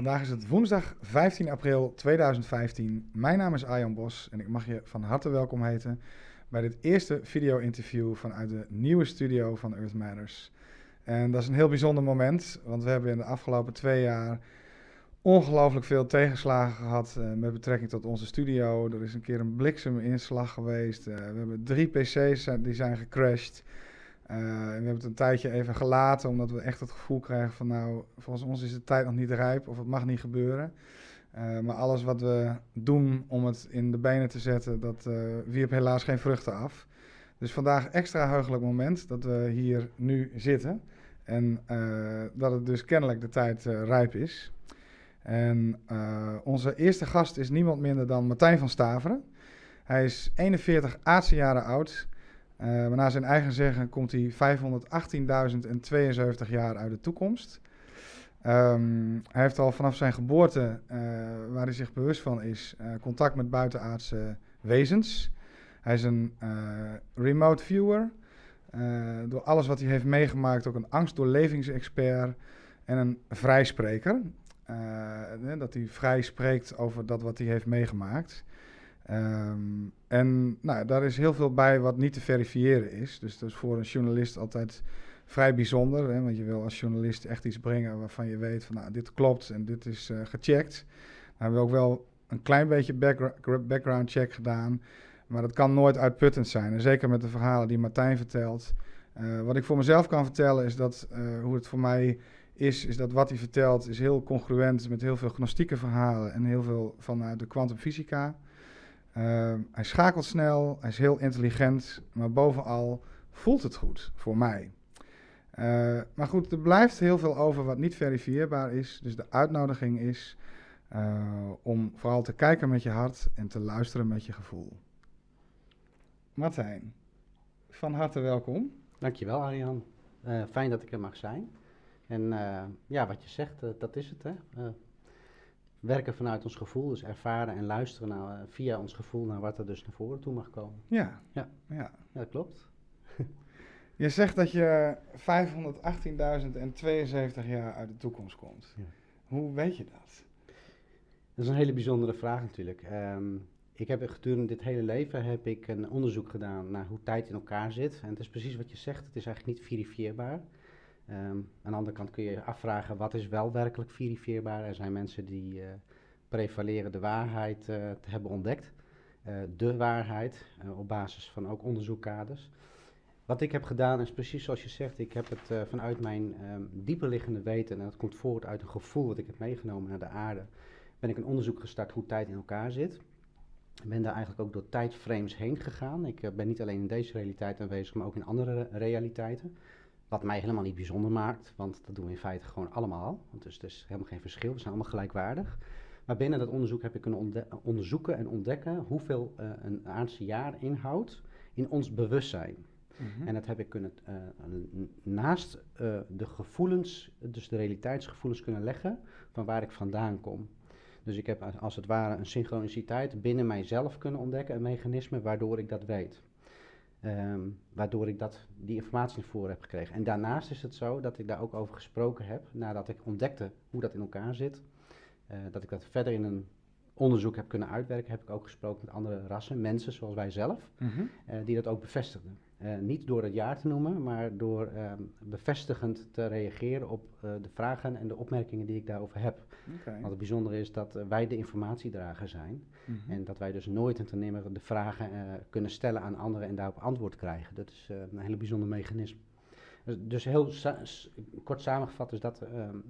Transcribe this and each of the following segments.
Vandaag is het woensdag 15 april 2015. Mijn naam is Arjan Bos en ik mag je van harte welkom heten bij dit eerste video-interview vanuit de nieuwe studio van Earth Matters. En dat is een heel bijzonder moment, want we hebben in de afgelopen twee jaar ongelooflijk veel tegenslagen gehad uh, met betrekking tot onze studio. Er is een keer een blikseminslag geweest. Uh, we hebben drie PC's die zijn gecrashed. Uh, we hebben het een tijdje even gelaten, omdat we echt het gevoel krijgen van nou, volgens ons is de tijd nog niet rijp of het mag niet gebeuren. Uh, maar alles wat we doen om het in de benen te zetten, dat uh, wierp helaas geen vruchten af. Dus vandaag extra heugelijk moment dat we hier nu zitten. En dat het dus kennelijk de tijd rijp is. En onze eerste gast is niemand minder dan Martijn van Staveren. Hij is 41 aardse jaren oud. Uh, maar naar zijn eigen zeggen komt hij 518.072 jaar uit de toekomst. Um, hij heeft al vanaf zijn geboorte, uh, waar hij zich bewust van is, uh, contact met buitenaardse wezens. Hij is een remote viewer. door alles wat hij heeft meegemaakt, ook een angstdoorlevingsexpert en een vrijspreker. dat hij vrij spreekt over dat wat hij heeft meegemaakt. Um, en nou, daar is heel veel bij wat niet te verifiëren is. Dus dat is voor een journalist altijd vrij bijzonder. Hè, want je wil als journalist echt iets brengen waarvan je weet van nou, dit klopt en dit is uh, gecheckt. Nou, we hebben ook wel een klein beetje background, check gedaan. Maar dat kan nooit uitputtend zijn. En zeker met de verhalen die Martijn vertelt. Uh, wat ik voor mezelf kan vertellen is dat uh, hoe het voor mij is, is dat wat hij vertelt is heel congruent met heel veel gnostieke verhalen en heel veel vanuit de kwantumfysica. Uh, hij schakelt snel, hij is heel intelligent, maar bovenal voelt het goed voor mij. Uh, maar goed, er blijft heel veel over wat niet verifieerbaar is. Dus de uitnodiging is uh, om vooral te kijken met je hart en te luisteren met je gevoel. Martijn, van harte welkom. Dankjewel Arjan. Uh, fijn dat ik er mag zijn. En ja, wat je zegt, dat is het. Hè? Werken vanuit ons gevoel, dus ervaren en luisteren naar, eh, via ons gevoel naar wat er dus naar voren toe mag komen. Ja, ja. ja. ja dat klopt. je zegt dat je 518.072 jaar uit de toekomst komt. Ja. Hoe weet je dat? Dat is een hele bijzondere vraag natuurlijk. Um, ik heb gedurende dit hele leven heb ik een onderzoek gedaan naar hoe tijd in elkaar zit. En het is precies wat je zegt, het is eigenlijk niet verifieerbaar. Um, aan de andere kant kun je je afvragen wat is wel werkelijk verifieerbaar. Er zijn mensen die uh, prevaleren de waarheid uh, te hebben ontdekt. Uh, de waarheid, op basis van ook onderzoekkaders. Wat ik heb gedaan is precies zoals je zegt, ik heb het vanuit mijn um, dieperliggende weten, en dat komt voort uit een gevoel wat ik heb meegenomen naar de aarde, ben ik een onderzoek gestart hoe tijd in elkaar zit. Ik ben daar eigenlijk ook door tijdframes heen gegaan. Ik ben niet alleen in deze realiteit aanwezig, maar ook in andere realiteiten. Wat mij helemaal niet bijzonder maakt, want dat doen we in feite gewoon allemaal. Want dus er is helemaal geen verschil, we zijn allemaal gelijkwaardig. Maar binnen dat onderzoek heb ik kunnen onderzoeken en ontdekken hoeveel uh, een aardse jaar inhoudt in ons bewustzijn. Mm-hmm. En dat heb ik kunnen uh, naast uh, de gevoelens, dus de realiteitsgevoelens kunnen leggen van waar ik vandaan kom. Dus ik heb als het ware een synchroniciteit binnen mijzelf kunnen ontdekken, een mechanisme waardoor ik dat weet. Um, waardoor ik dat, die informatie naar voren heb gekregen. En daarnaast is het zo dat ik daar ook over gesproken heb, nadat ik ontdekte hoe dat in elkaar zit. Uh, dat ik dat verder in een onderzoek heb kunnen uitwerken, heb ik ook gesproken met andere rassen, mensen zoals wij zelf, mm -hmm. uh, die dat ook bevestigden. Uh, niet door het jaar te noemen, maar door um, bevestigend te reageren op de vragen en de opmerkingen die ik daarover heb. Okay. Want het bijzondere is dat wij de informatiedrager zijn. Mm -hmm. En dat wij dus nooit en ten nimmer de vragen kunnen stellen aan anderen en daarop antwoord krijgen. Dat is een hele bijzonder mechanisme. Dus, dus heel sa kort samengevat is dat um,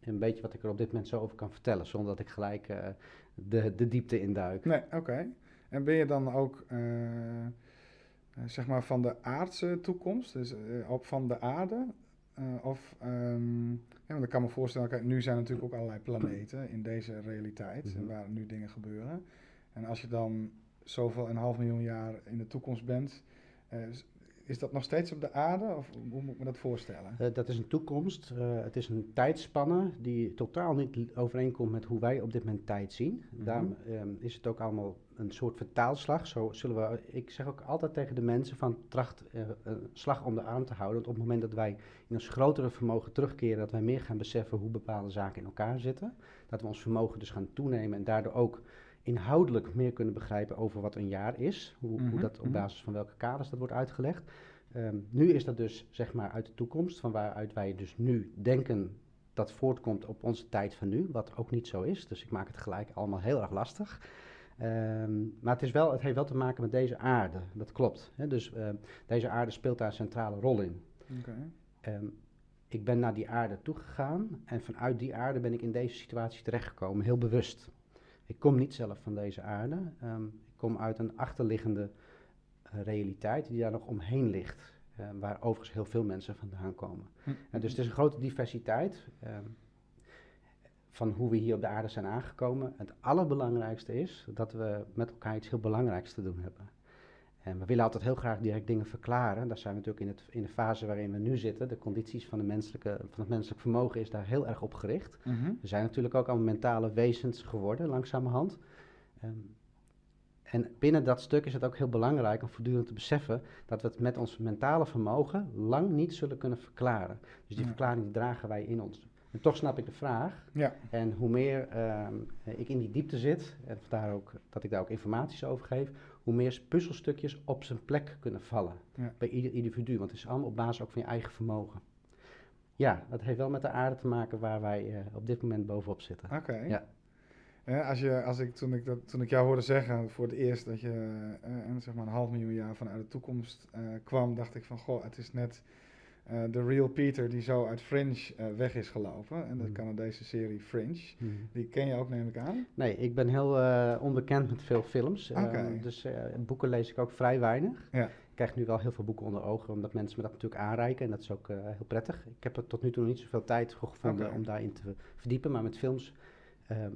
een beetje wat ik er op dit moment zo over kan vertellen, zonder dat ik gelijk de, de diepte induik. Nee, oké. Okay. En ben je dan ook, zeg maar, van de aardse toekomst, dus op van de aarde? of, um, ja, want ik kan me voorstellen, kijk, nu zijn er natuurlijk ook allerlei planeten in deze realiteit, mm -hmm. waar nu dingen gebeuren. En als je dan zoveel een half miljoen jaar in de toekomst bent, uh, is dat nog steeds op de aarde? Of hoe moet ik me dat voorstellen? Uh, dat is een toekomst. Uh, het is een tijdspanne die totaal niet overeenkomt met hoe wij op dit moment tijd zien. Mm -hmm. Daarom um, is het ook allemaal een soort vertaalslag. Zo zullen we, ik zeg ook altijd tegen de mensen van tracht uh, een slag om de arm te houden. Want op het moment dat wij in ons grotere vermogen terugkeren, dat wij meer gaan beseffen hoe bepaalde zaken in elkaar zitten. Dat we ons vermogen dus gaan toenemen en daardoor ook inhoudelijk meer kunnen begrijpen over wat een jaar is. Hoe, mm -hmm. hoe dat op basis van welke kaders dat wordt uitgelegd. Um, nu is dat dus zeg maar uit de toekomst, van waaruit wij dus nu denken dat voortkomt op onze tijd van nu, wat ook niet zo is. Dus ik maak het gelijk allemaal heel erg lastig. Um, maar het, is wel, het heeft wel te maken met deze aarde, dat klopt. Hè? Dus uh, deze aarde speelt daar een centrale rol in. Okay. Um, ik ben naar die aarde toegegaan en vanuit die aarde ben ik in deze situatie terechtgekomen, heel bewust. Ik kom niet zelf van deze aarde, um, ik kom uit een achterliggende uh, realiteit die daar nog omheen ligt. Uh, waar overigens heel veel mensen vandaan komen. Hm. En dus het is een grote diversiteit van hoe we hier op de aarde zijn aangekomen. Het allerbelangrijkste is dat we met elkaar iets heel belangrijks te doen hebben. En we willen altijd heel graag direct dingen verklaren. Daar zijn we natuurlijk in, het, in de fase waarin we nu zitten. De condities van, de menselijke, van het menselijk vermogen is daar heel erg op gericht. Mm -hmm. We zijn natuurlijk ook allemaal mentale wezens geworden, langzamerhand. Um, en binnen dat stuk is het ook heel belangrijk om voortdurend te beseffen dat we het met ons mentale vermogen lang niet zullen kunnen verklaren. Dus die Ja. verklaring dragen wij in ons. En toch snap ik de vraag. Ja, En hoe meer ehm, ik in die diepte zit, en vandaar ook dat ik daar ook informaties over geef, hoe meer puzzelstukjes op zijn plek kunnen vallen Ja. bij ieder individu. Want het is allemaal op basis ook van je eigen vermogen. Ja, dat heeft wel met de aarde te maken waar wij eh, op dit moment bovenop zitten. oké. Ja. Eh, als je, als ik, toen, ik dat, toen ik jou hoorde zeggen voor het eerst dat je eh, zeg maar een half miljoen jaar vanuit de toekomst eh, kwam, dacht ik van goh, het is net eh, de real Peter die zo uit Fringe eh, weg is gelopen. En de Hmm. Canadese serie Fringe. Mhm. Die ken je ook, neem ik aan. Nee, ik ben heel eh, onbekend met veel films. dus boeken lees ik ook vrij weinig. Ja. Ik krijg nu wel heel veel boeken onder ogen, omdat mensen me dat natuurlijk aanreiken. En dat is ook heel prettig. Ik heb er tot nu toe nog niet zoveel tijd voor gevonden om daarin te verdiepen. Maar met films, ehm,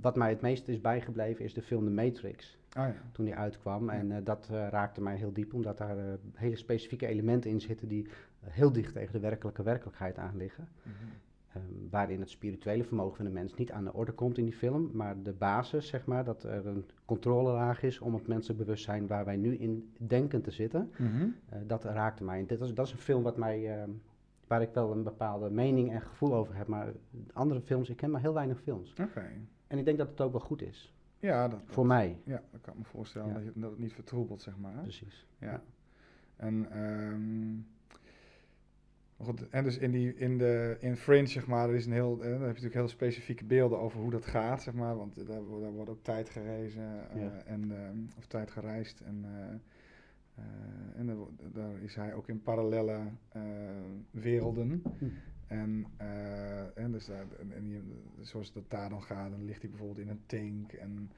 wat mij het meest is bijgebleven, is de film The Matrix. Oh ja. Toen die uitkwam. Ja. En dat raakte mij heel diep, omdat daar hele specifieke elementen in zitten die heel dicht tegen de werkelijke werkelijkheid aan liggen. Mhm. Ehm, waarin het spirituele vermogen van de mens niet aan de orde komt in die film, maar de basis, zeg maar, dat er een controlelaag is om het menselijk bewustzijn waar wij nu in denken te zitten, Mhm. eh, dat raakte mij. Dit is, dat is een film wat mij, ehm, waar ik wel een bepaalde mening en gevoel over heb, maar andere films, ik ken maar heel weinig films. Oké. En ik denk dat het ook wel goed is, Ja, dat, voor mij. Ja, dat kan ik me voorstellen Ja. dat, je, dat het niet vertroebelt, zeg maar. Precies. Ja. En, ehm, maar goed, en dus in, die, in, de, in Fringe, zeg maar, er is een heel, eh, dan heb je natuurlijk heel specifieke beelden over hoe dat gaat, zeg maar. Want daar, daar wordt ook tijd gerezen eh, Ja. en, ehm, of tijd gereisd. En, eh, eh, en daar, is hij ook in parallele eh, werelden. Hm. En, eh, en, dus daar, en, en die- zoals dat daar dan gaat, dan ligt hij bijvoorbeeld in een tank. En,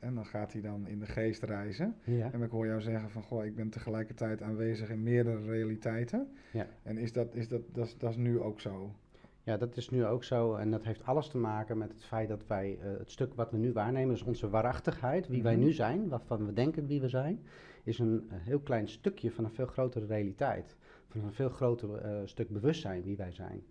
en dan gaat hij dan in de geest reizen. Ja. En ik hoor jou zeggen van, goh, ik ben tegelijkertijd aanwezig in meerdere realiteiten. Ja. En is dat, is dat, dat, is, dat is nu ook zo? Ja, dat is nu ook zo. En dat heeft alles te maken met het feit dat wij eh, het stuk wat we nu waarnemen, dus onze waarachtigheid, wie wij Mhm. nu zijn, waarvan we denken wie we zijn, is een, heel klein stukje van een veel grotere realiteit. Van een veel groter eh, stuk bewustzijn wie wij zijn.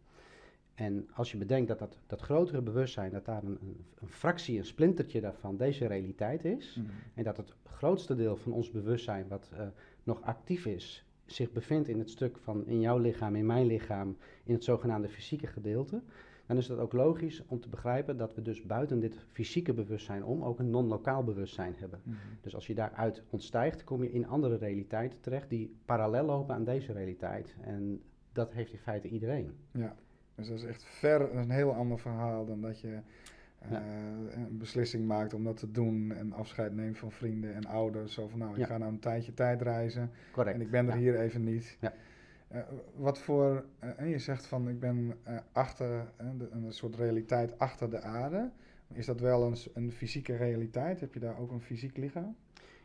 En als je bedenkt dat dat, dat grotere bewustzijn, dat daar een, een, een fractie, een splintertje daarvan deze realiteit is. Mhm. En dat het grootste deel van ons bewustzijn wat eh, nog actief is, zich bevindt in het stuk van in jouw lichaam, in mijn lichaam, in het zogenaamde fysieke gedeelte. Dan is het ook logisch om te begrijpen dat we dus buiten dit fysieke bewustzijn om ook een non-lokaal bewustzijn hebben. Mhm. Dus als je daaruit ontstijgt, kom je in andere realiteiten terecht die parallel lopen aan deze realiteit. En dat heeft in feite iedereen. Ja, dus dat is echt ver, dat is een heel ander verhaal dan dat je eh, Ja. een beslissing maakt om dat te doen en afscheid neemt van vrienden en ouders. Zo van, nou, ik Ja. ga nou een tijdje tijd reizen Correct. en ik ben er Ja. hier even niet. Ja. Eh, wat voor, eh, en je zegt van, ik ben achter, de- een soort realiteit achter de aarde. Is dat wel een, een fysieke realiteit? Heb je daar ook een fysiek lichaam?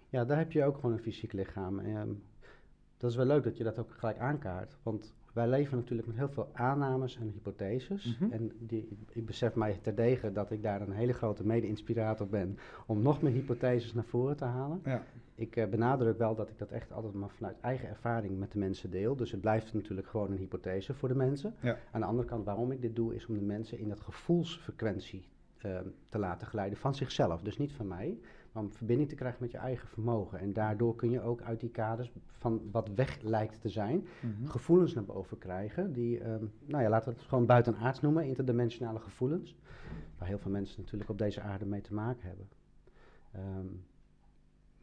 Ja, daar heb je ook gewoon een fysiek lichaam. Ehm, dat is wel leuk dat je dat ook gelijk aankaart. Want wij leven natuurlijk met heel veel aannames en hypotheses. Mhm. En die, ik besef mij terdege dat ik daar een hele grote mede-inspirator ben om nog meer hypotheses naar voren te halen. Ja. ik eh, benadruk wel dat ik dat echt altijd maar vanuit eigen ervaring met de mensen deel. Dus het blijft natuurlijk gewoon een hypothese voor de mensen. Ja. Aan de andere kant, waarom ik dit doe, is om de mensen in dat gevoelsfrequentie eh, te laten glijden van zichzelf. Dus niet van mij, om verbinding te krijgen met je eigen vermogen. En daardoor kun je ook uit die kaders van wat weg lijkt te zijn, Mhm. gevoelens naar boven krijgen. Die, ehm, nou ja, laten we het gewoon buitenaards noemen, interdimensionale gevoelens. Waar heel veel mensen natuurlijk op deze aarde mee te maken hebben. Ehm,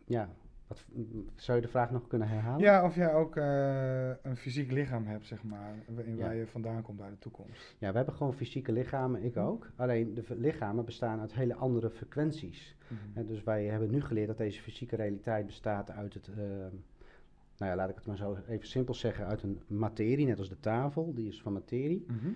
ja, wat, zou je de vraag nog kunnen herhalen? Ja, of jij ook eh, een fysiek lichaam hebt, zeg maar, Ja. waar je vandaan komt uit de toekomst. Ja, we hebben gewoon fysieke lichamen, ik ook. Alleen de lichamen bestaan uit hele andere frequenties. Hè, dus wij hebben nu geleerd dat deze fysieke realiteit bestaat uit het, ehm, nou ja, laat ik het maar zo even simpel zeggen, uit een materie, net als de tafel, die is van materie. Mhm.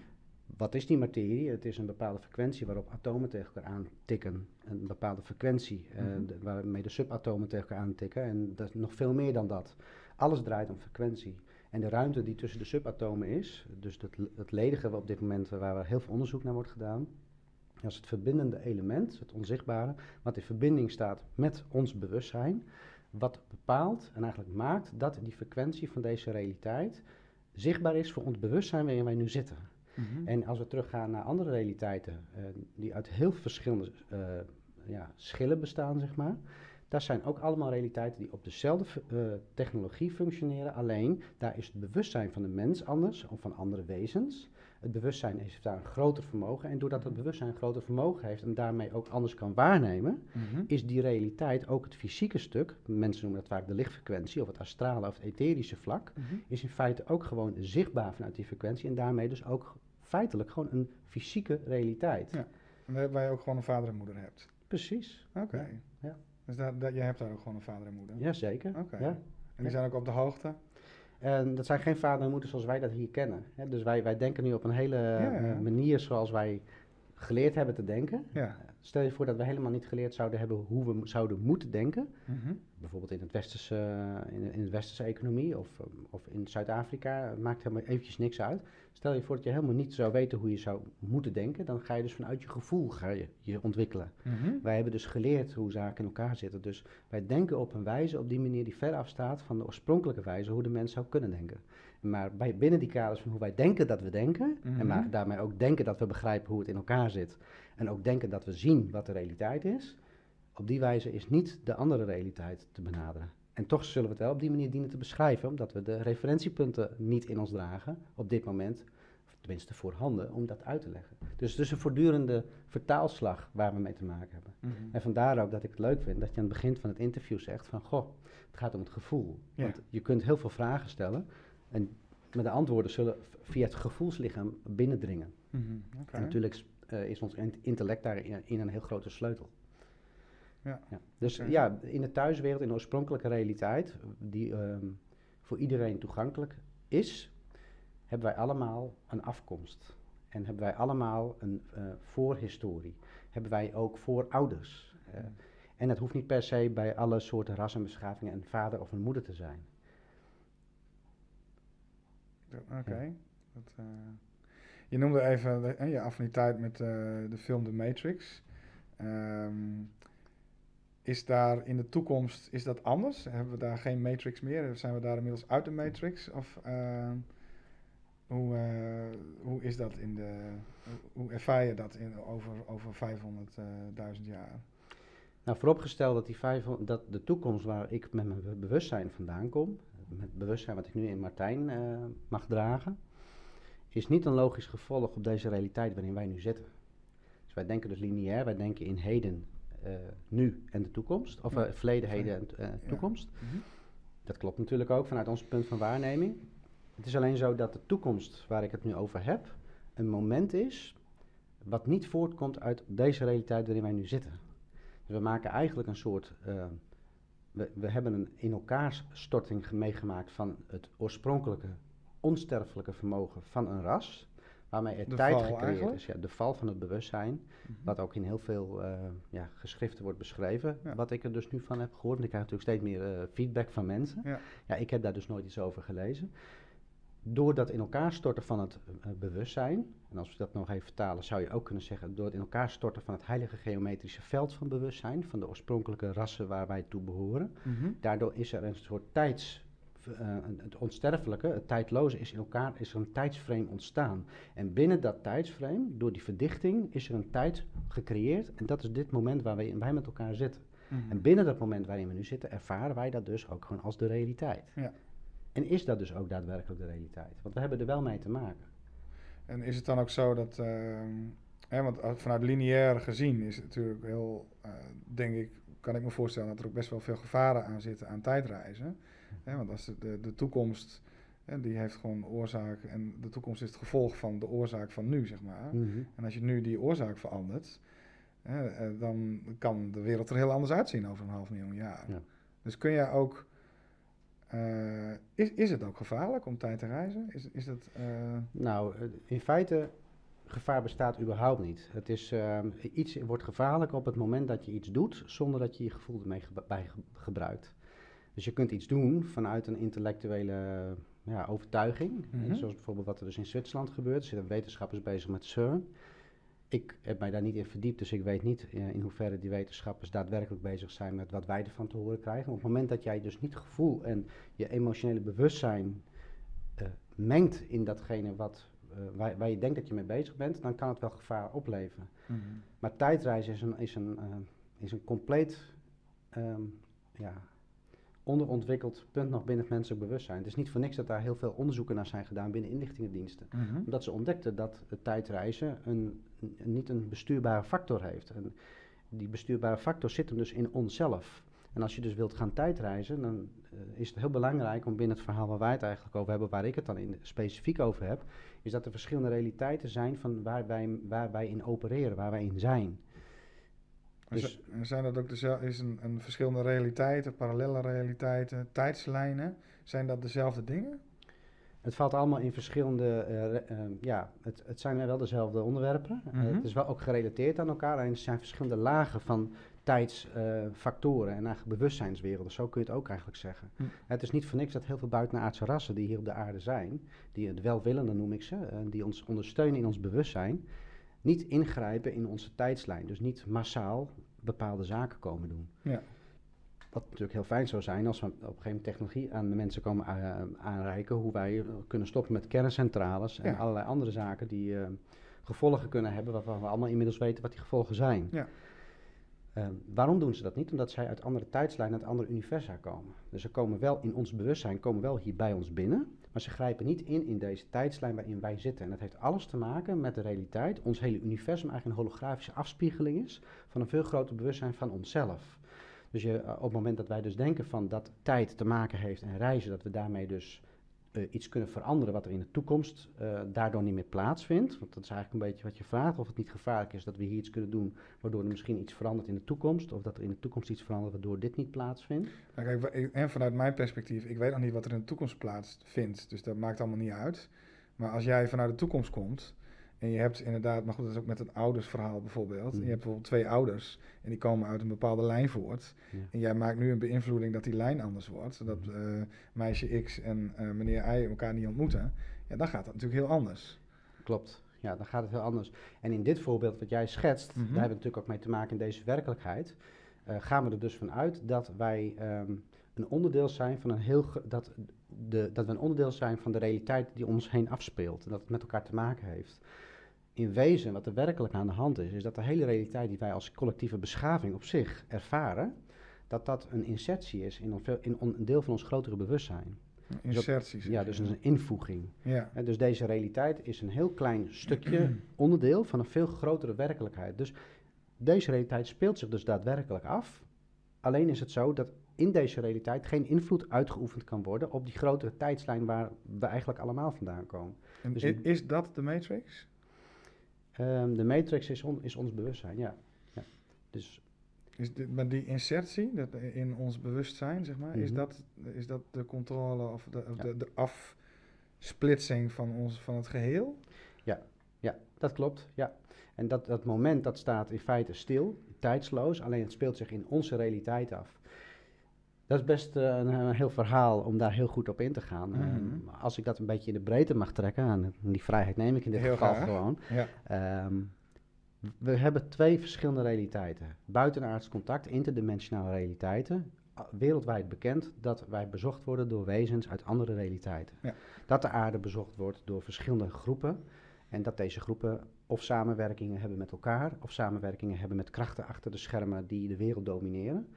Wat is die materie? Het is een bepaalde frequentie waarop atomen tegen elkaar aantikken. Een bepaalde frequentie eh, Mhm. de- waarmee de subatomen tegen elkaar aantikken. En dat is nog veel meer dan dat. Alles draait om frequentie. En de ruimte die tussen de subatomen is, dus het, het ledige op dit moment eh, waar heel veel onderzoek naar wordt gedaan, dat is het verbindende element, het onzichtbare, wat in verbinding staat met ons bewustzijn, wat bepaalt en eigenlijk maakt dat die frequentie van deze realiteit zichtbaar is voor ons bewustzijn waarin wij nu zitten. Mhm. En als we teruggaan naar andere realiteiten, eh, die uit heel verschillende eh, ja, schillen bestaan, zeg maar. Dat zijn ook allemaal realiteiten die op dezelfde eh, technologie functioneren. Alleen daar is het bewustzijn van de mens anders, of van andere wezens. Het bewustzijn heeft daar een groter vermogen. En doordat het bewustzijn een groter vermogen heeft en daarmee ook anders kan waarnemen, Mhm. is die realiteit ook het fysieke stuk. Mensen noemen dat vaak de lichtfrequentie of het astrale of het etherische vlak Mhm. is in feite ook gewoon zichtbaar vanuit die frequentie en daarmee dus ook feitelijk gewoon een fysieke realiteit. Ja. Waar- je ook gewoon een vader en moeder hebt. Precies. Oké. Ja. Dus daar, jij hebt daar ook gewoon een vader en moeder. Jazeker. Oké. Ja. En die zijn ook op de hoogte. En dat zijn geen vader en moeder zoals wij dat hier kennen. Hè. Dus wij, wij denken nu op een hele Ja. eh, manier zoals wij geleerd hebben te denken. Ja. Stel je voor dat we helemaal niet geleerd zouden hebben hoe we zouden moeten denken. Mhm. Bijvoorbeeld in, het westerse, in, de- in de westerse economie of, um, of in Zuid-Afrika. Het maakt helemaal eventjes niks uit. Stel je voor dat je helemaal niet zou weten hoe je zou moeten denken. Dan ga je dus vanuit je gevoel ga je, je ontwikkelen. Mhm. Wij hebben dus geleerd hoe zaken in elkaar zitten. Dus wij denken op een wijze op die manier die ver afstaat van de oorspronkelijke wijze hoe de mens zou kunnen denken. Maar bij, binnen die kaders van hoe wij denken dat we denken, Mhm. en maar daarmee ook denken dat we begrijpen hoe het in elkaar zit, en ook denken dat we zien wat de realiteit is, op die wijze is niet de andere realiteit te benaderen. En toch zullen we het wel op die manier dienen te beschrijven, omdat we de referentiepunten niet in ons dragen op dit moment, of tenminste voorhanden, om dat uit te leggen. Dus het is een voortdurende vertaalslag waar we mee te maken hebben. Mhm. En vandaar ook dat ik het leuk vind dat je aan het begin van het interview zegt van, goh, het gaat om het gevoel. Ja. Want je kunt heel veel vragen stellen en maar de antwoorden zullen via het gevoelslichaam binnendringen. Mhm. En natuurlijk eh, is ons int- intellect daarin in een heel grote sleutel. Ja. Dus Oké. ja, in de thuiswereld, in de oorspronkelijke realiteit, die ehm, voor iedereen toegankelijk is, hebben wij allemaal een afkomst. En hebben wij allemaal een eh, voorhistorie. Hebben wij ook voorouders. Eh, en het hoeft niet per se bij alle soorten ras en beschavingen een vader of een moeder te zijn. Oké. Dat, eh, Je noemde even de- je affiniteit met eh, de film The Matrix. Ehm, is daar in de toekomst, is dat anders? Hebben we daar geen Matrix meer? Zijn we daar inmiddels uit de Matrix? Of eh, hoe, eh, hoe is dat in de, hoe- ervaar je dat in, over, over 500.000 jaar? Nou, vooropgesteld dat, die 500 dat de toekomst waar ik met mijn be- bewustzijn vandaan kom, met het bewustzijn wat ik nu in Martijn eh, mag dragen, is niet een logisch gevolg op deze realiteit waarin wij nu zitten. Dus wij denken dus lineair, wij denken in heden, eh, nu en de toekomst, of Ja. eh, verleden, heden en eh, Ja. toekomst. Mhm. Dat klopt natuurlijk ook vanuit ons punt van waarneming. Het is alleen zo dat de toekomst waar ik het nu over heb, een moment is wat niet voortkomt uit deze realiteit waarin wij nu zitten. Dus we maken eigenlijk een soort. eh, we, we hebben een in elkaar storting meegemaakt van het oorspronkelijke, onsterfelijke vermogen van een ras. Waarmee er De tijd gecreëerd eigenlijk? is. Ja, de val van het bewustzijn. Mhm. Wat ook in heel veel eh, ja, geschriften wordt beschreven. Ja. Wat ik er dus nu van heb gehoord. Want ik krijg natuurlijk steeds meer eh, feedback van mensen. Ja. Ja, ik heb daar dus nooit iets over gelezen. door dat in elkaar storten van het uh, bewustzijn, en als we dat nog even vertalen, zou je ook kunnen zeggen, door het in elkaar storten van het heilige geometrische veld van bewustzijn, van de oorspronkelijke rassen waar wij toe behoren, Mhm. daardoor is er een soort tijds, eh, het onsterfelijke, het tijdloze, is in elkaar, is er een tijdsframe ontstaan. En binnen dat tijdsframe, door die verdichting, is er een tijd gecreëerd, en dat is dit moment waar wij, wij met elkaar zitten. Mhm. En binnen dat moment waarin we nu zitten, ervaren wij dat dus ook gewoon als de realiteit. Ja. En is dat dus ook daadwerkelijk de realiteit? Want we hebben er wel mee te maken. En is het dan ook zo dat, ehm, hè, want als- vanuit lineair gezien is het natuurlijk heel, eh, denk ik, kan ik me voorstellen dat er ook best wel veel gevaren aan zitten aan tijdreizen. Hè, want als de, de, de toekomst, hè, die heeft gewoon oorzaak en de toekomst is het gevolg van de oorzaak van nu, zeg maar. Mhm. En als je nu die oorzaak verandert, hè, eh, dan kan de wereld er heel anders uitzien over een half miljoen jaar. Ja. Dus kun je ook, eh, is, is het ook gevaarlijk om tijd te reizen? Is, is dat, eh, Nou, in feite, gevaar bestaat überhaupt niet. Het is, iets wordt gevaarlijk op het moment dat je iets doet zonder dat je je gevoel ermee ge- bij ge- gebruikt. Dus je kunt iets doen vanuit een intellectuele ja, overtuiging. Mhm. Zoals bijvoorbeeld wat er dus in Zwitserland gebeurt. Er zitten wetenschappers bezig met CERN. Ik heb mij daar niet in verdiept, dus ik weet niet eh, in hoeverre die wetenschappers daadwerkelijk bezig zijn met wat wij ervan te horen krijgen. Op het moment dat jij dus niet gevoel en je emotionele bewustzijn eh, mengt in datgene wat, eh, waar, waar je denkt dat je mee bezig bent, dan kan het wel gevaar opleveren. mhm. Maar tijdreizen is een, is een, is een compleet ehm, ja, onderontwikkeld punt nog binnen het menselijk bewustzijn. Het is niet voor niks dat daar heel veel onderzoeken naar zijn gedaan binnen inlichtingendiensten. Mhm. Omdat ze ontdekten dat het tijdreizen een, een- niet een bestuurbare factor heeft. En die bestuurbare factor zit hem dus in onszelf. En als je dus wilt gaan tijdreizen, dan eh, is het heel belangrijk om binnen het verhaal waar wij het eigenlijk over hebben, waar ik het dan in, specifiek over heb, is dat er verschillende realiteiten zijn van waar wij, waar wij in opereren, waar wij in zijn. Dus- en zijn dat ook dezelfde, is een, een verschillende realiteiten, parallele realiteiten, tijdslijnen, zijn dat dezelfde dingen? Het valt allemaal in verschillende, eh, ja, het, het zijn wel dezelfde onderwerpen. Eh, Mhm. het is wel ook gerelateerd aan elkaar. En er zijn verschillende lagen van tijdsfactoren en eigenlijk bewustzijnswerelden. Zo kun je het ook eigenlijk zeggen. Hm. Het is niet voor niks dat heel veel buitenaardse rassen die hier op de aarde zijn, die het welwillende noem ik ze, die ons ondersteunen in ons bewustzijn, niet ingrijpen in onze tijdslijn. Dus niet massaal bepaalde zaken komen doen. Ja. Wat natuurlijk heel fijn zou zijn als we op een gegeven moment technologie aan de mensen komen eh, aanreiken, hoe wij kunnen stoppen met kerncentrales en Ja. allerlei andere zaken die eh, gevolgen kunnen hebben, waarvan we allemaal inmiddels weten wat die gevolgen zijn. Ja. Eh, waarom doen ze dat niet? Omdat zij uit andere tijdslijnen, uit andere universa komen. Dus ze komen wel in ons bewustzijn, komen wel hier bij ons binnen, maar ze grijpen niet in in deze tijdslijn waarin wij zitten. En dat heeft alles te maken met de realiteit. Ons hele universum eigenlijk een holografische afspiegeling is van een veel groter bewustzijn van onszelf. Dus je, eh, op het moment dat wij dus denken van dat tijd te maken heeft en reizen, dat we daarmee dus eh, iets kunnen veranderen wat er in de toekomst eh, daardoor niet meer plaatsvindt. Want dat is eigenlijk een beetje wat je vraagt, of het niet gevaarlijk is dat we hier iets kunnen doen waardoor er misschien iets verandert in de toekomst, of dat er in de toekomst iets verandert waardoor dit niet plaatsvindt. Nou, kijk, en vanuit mijn perspectief, ik weet nog niet wat er in de toekomst plaatsvindt, dus dat maakt allemaal niet uit. Maar als jij vanuit de toekomst komt en je hebt inderdaad, maar goed, dat is ook met een oudersverhaal bijvoorbeeld. Mhm. Je hebt bijvoorbeeld twee ouders en die komen uit een bepaalde lijn voort. Ja. En jij maakt nu een beïnvloeding dat die lijn anders wordt, zodat Mhm. eh, meisje X en eh, meneer Y elkaar niet ontmoeten. Ja, dan gaat dat natuurlijk heel anders. Klopt. Ja, dan gaat het heel anders. En in dit voorbeeld wat jij schetst, Mhm. daar hebben we natuurlijk ook mee te maken in deze werkelijkheid. eh, gaan we er dus van uit dat wij ehm, een onderdeel zijn van een heel dat, de, dat we een onderdeel zijn van de realiteit die om ons heen afspeelt. En dat het met elkaar te maken heeft. In wezen, wat er werkelijk aan de hand is, is dat de hele realiteit die wij als collectieve beschaving op zich ervaren, dat dat een insertie is in, in on- een deel van ons grotere bewustzijn. Inserties. Ja, dus een invoeging. Ja, dus deze realiteit is een heel klein stukje onderdeel van een veel grotere werkelijkheid. Dus deze realiteit speelt zich dus daadwerkelijk af. Alleen is het zo dat in deze realiteit geen invloed uitgeoefend kan worden op die grotere tijdslijn waar we eigenlijk allemaal vandaan komen. en dus is dat de Matrix? Ehm, de matrix is, on- is ons bewustzijn, ja. ja. Dus Is dit, maar die insertie dat in ons bewustzijn, zeg maar, is, Mhm. dat, is dat de controle of de, of Ja. de, de afsplitsing van, ons, van het geheel? ja, dat klopt, ja. En dat, dat moment dat staat in feite stil, tijdsloos, alleen het speelt zich in onze realiteit af. Dat is best eh, een, een heel verhaal om daar heel goed op in te gaan. Mhm. Ehm, als ik dat een beetje in de breedte mag trekken, en die vrijheid neem ik in dit Heel geval graag. gewoon. Ja. Ehm, we hebben twee verschillende realiteiten. Buitenaards contact, interdimensionale realiteiten. Wereldwijd bekend dat wij bezocht worden door wezens uit andere realiteiten. Ja. Dat de aarde bezocht wordt door verschillende groepen. En dat deze groepen of samenwerkingen hebben met elkaar, of samenwerkingen hebben met krachten achter de schermen die de wereld domineren.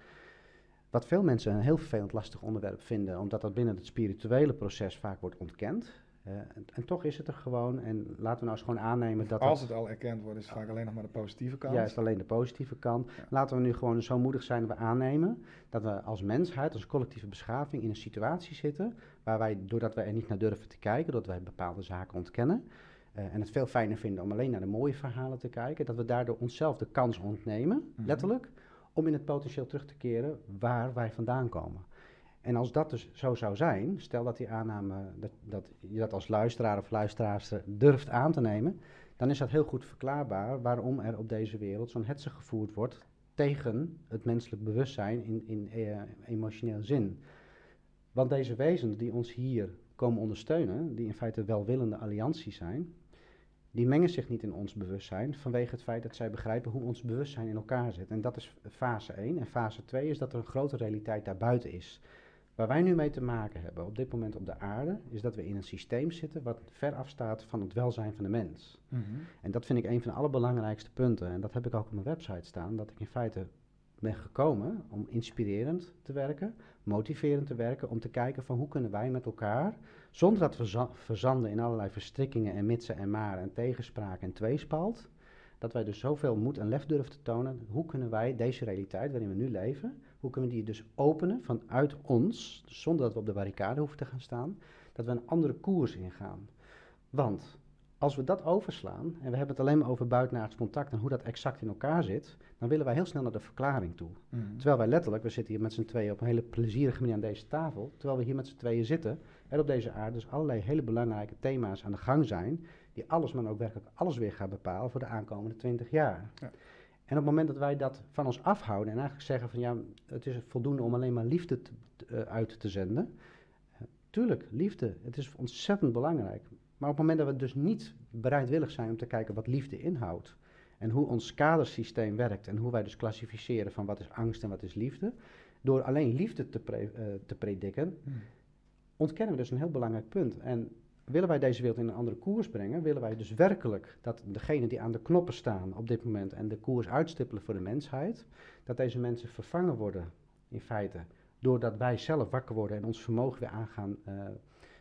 Wat veel mensen een heel vervelend lastig onderwerp vinden, omdat dat binnen het spirituele proces vaak wordt ontkend. Eh, en, en toch is het er gewoon. En laten we nou eens gewoon aannemen dat Als het al erkend wordt, is het vaak alleen nog maar de positieve kant. juist alleen de positieve kant. Ja. Laten we nu gewoon zo moedig zijn dat we aannemen dat we als mensheid, als collectieve beschaving, in een situatie zitten waar wij, doordat wij er niet naar durven te kijken, doordat wij bepaalde zaken ontkennen. eh, en het veel fijner vinden om alleen naar de mooie verhalen te kijken, dat we daardoor onszelf de kans ontnemen, Mhm. letterlijk, om in het potentieel terug te keren waar wij vandaan komen. En als dat dus zo zou zijn, stel dat die aanname, dat, dat je dat als luisteraar of luisteraarster durft aan te nemen, dan is dat heel goed verklaarbaar waarom er op deze wereld zo'n hetze gevoerd wordt tegen het menselijk bewustzijn in, in eh, emotioneel zin. Want deze wezens die ons hier komen ondersteunen, die in feite welwillende allianties zijn, die mengen zich niet in ons bewustzijn vanwege het feit dat zij begrijpen hoe ons bewustzijn in elkaar zit. En dat is fase 1. En fase 2 is dat er een grote realiteit daarbuiten is. Waar wij nu mee te maken hebben op dit moment op de aarde, is dat we in een systeem zitten wat ver afstaat van het welzijn van de mens. Mhm. En dat vind ik een van de allerbelangrijkste punten. En dat heb ik ook op mijn website staan. Dat ik in feite ben gekomen om inspirerend te werken, motiverend te werken, om te kijken van hoe kunnen wij met elkaar, zonder dat we za- verzanden in allerlei verstrikkingen en mitsen en maren en tegenspraak en tweespalt, dat wij dus zoveel moed en lef durven te tonen. Hoe kunnen wij deze realiteit waarin we nu leven, hoe kunnen we die dus openen vanuit ons, dus zonder dat we op de barricade hoeven te gaan staan, dat we een andere koers ingaan. Want als we dat overslaan en we hebben het alleen maar over buitenaards contact en hoe dat exact in elkaar zit, dan willen wij heel snel naar de verklaring toe. Mhm. Terwijl wij letterlijk, we zitten hier met z'n tweeën op een hele plezierige manier aan deze tafel, terwijl we hier met z'n tweeën zitten, er op deze aarde dus allerlei hele belangrijke thema's aan de gang zijn, die alles, maar ook werkelijk alles weer gaan bepalen voor de aankomende 20 jaar. Ja. En op het moment dat wij dat van ons afhouden en eigenlijk zeggen van ja, het is voldoende om alleen maar liefde te- eh, uit te zenden. Eh, tuurlijk, liefde, het is ontzettend belangrijk. Maar op het moment dat we dus niet bereidwillig zijn om te kijken wat liefde inhoudt en hoe ons kadersysteem werkt en hoe wij dus klassificeren van wat is angst en wat is liefde, door alleen liefde te, pre- eh, te prediken, Mhm. ontkennen we dus een heel belangrijk punt. En willen wij deze wereld in een andere koers brengen, willen wij dus werkelijk dat degenen die aan de knoppen staan op dit moment en de koers uitstippelen voor de mensheid, dat deze mensen vervangen worden in feite, doordat wij zelf wakker worden en ons vermogen weer aan gaan eh,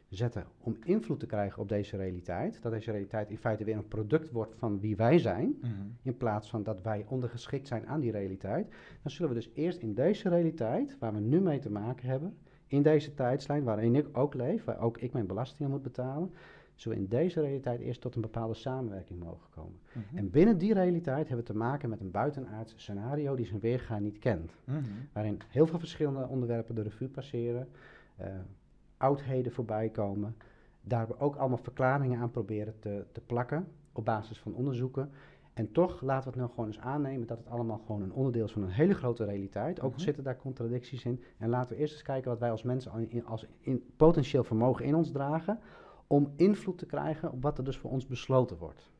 zetten om invloed te krijgen op deze realiteit. Dat deze realiteit in feite weer een product wordt van wie wij zijn, Mhm. in plaats van dat wij ondergeschikt zijn aan die realiteit, dan zullen we dus eerst in deze realiteit, waar we nu mee te maken hebben, in deze tijdslijn waarin ik ook leef, waar ook ik mijn belastingen moet betalen, zullen we in deze realiteit eerst tot een bepaalde samenwerking mogen komen. Mhm. En binnen die realiteit hebben we te maken met een buitenaards scenario die zijn weerga niet kent Mhm. waarin heel veel verschillende onderwerpen de revue passeren, eh, oudheden voorbij komen, daar we ook allemaal verklaringen aan proberen te, te plakken op basis van onderzoeken. En toch laten we het nou gewoon eens aannemen dat het allemaal gewoon een onderdeel is van een hele grote realiteit. Ook al Mhm. zitten daar contradicties in. En laten we eerst eens kijken wat wij als mensen al in, als in potentieel vermogen in ons dragen. Om invloed te krijgen op wat er dus voor ons besloten wordt.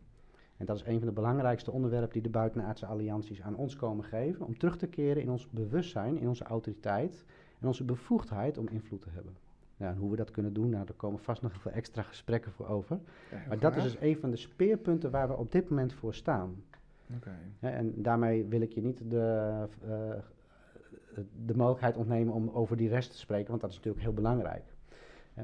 En dat is een van de belangrijkste onderwerpen die de buitenaardse allianties aan ons komen geven. Om terug te keren in ons bewustzijn, in onze autoriteit en onze bevoegdheid om invloed te hebben. Ja, en hoe we dat kunnen doen, nou, daar komen vast nog veel extra gesprekken voor over. Ja, heel Maar dat is dus een van de speerpunten waar we op dit moment voor staan. En daarmee wil ik je niet de, eh, de mogelijkheid ontnemen om over die rest te spreken, want dat is natuurlijk heel belangrijk.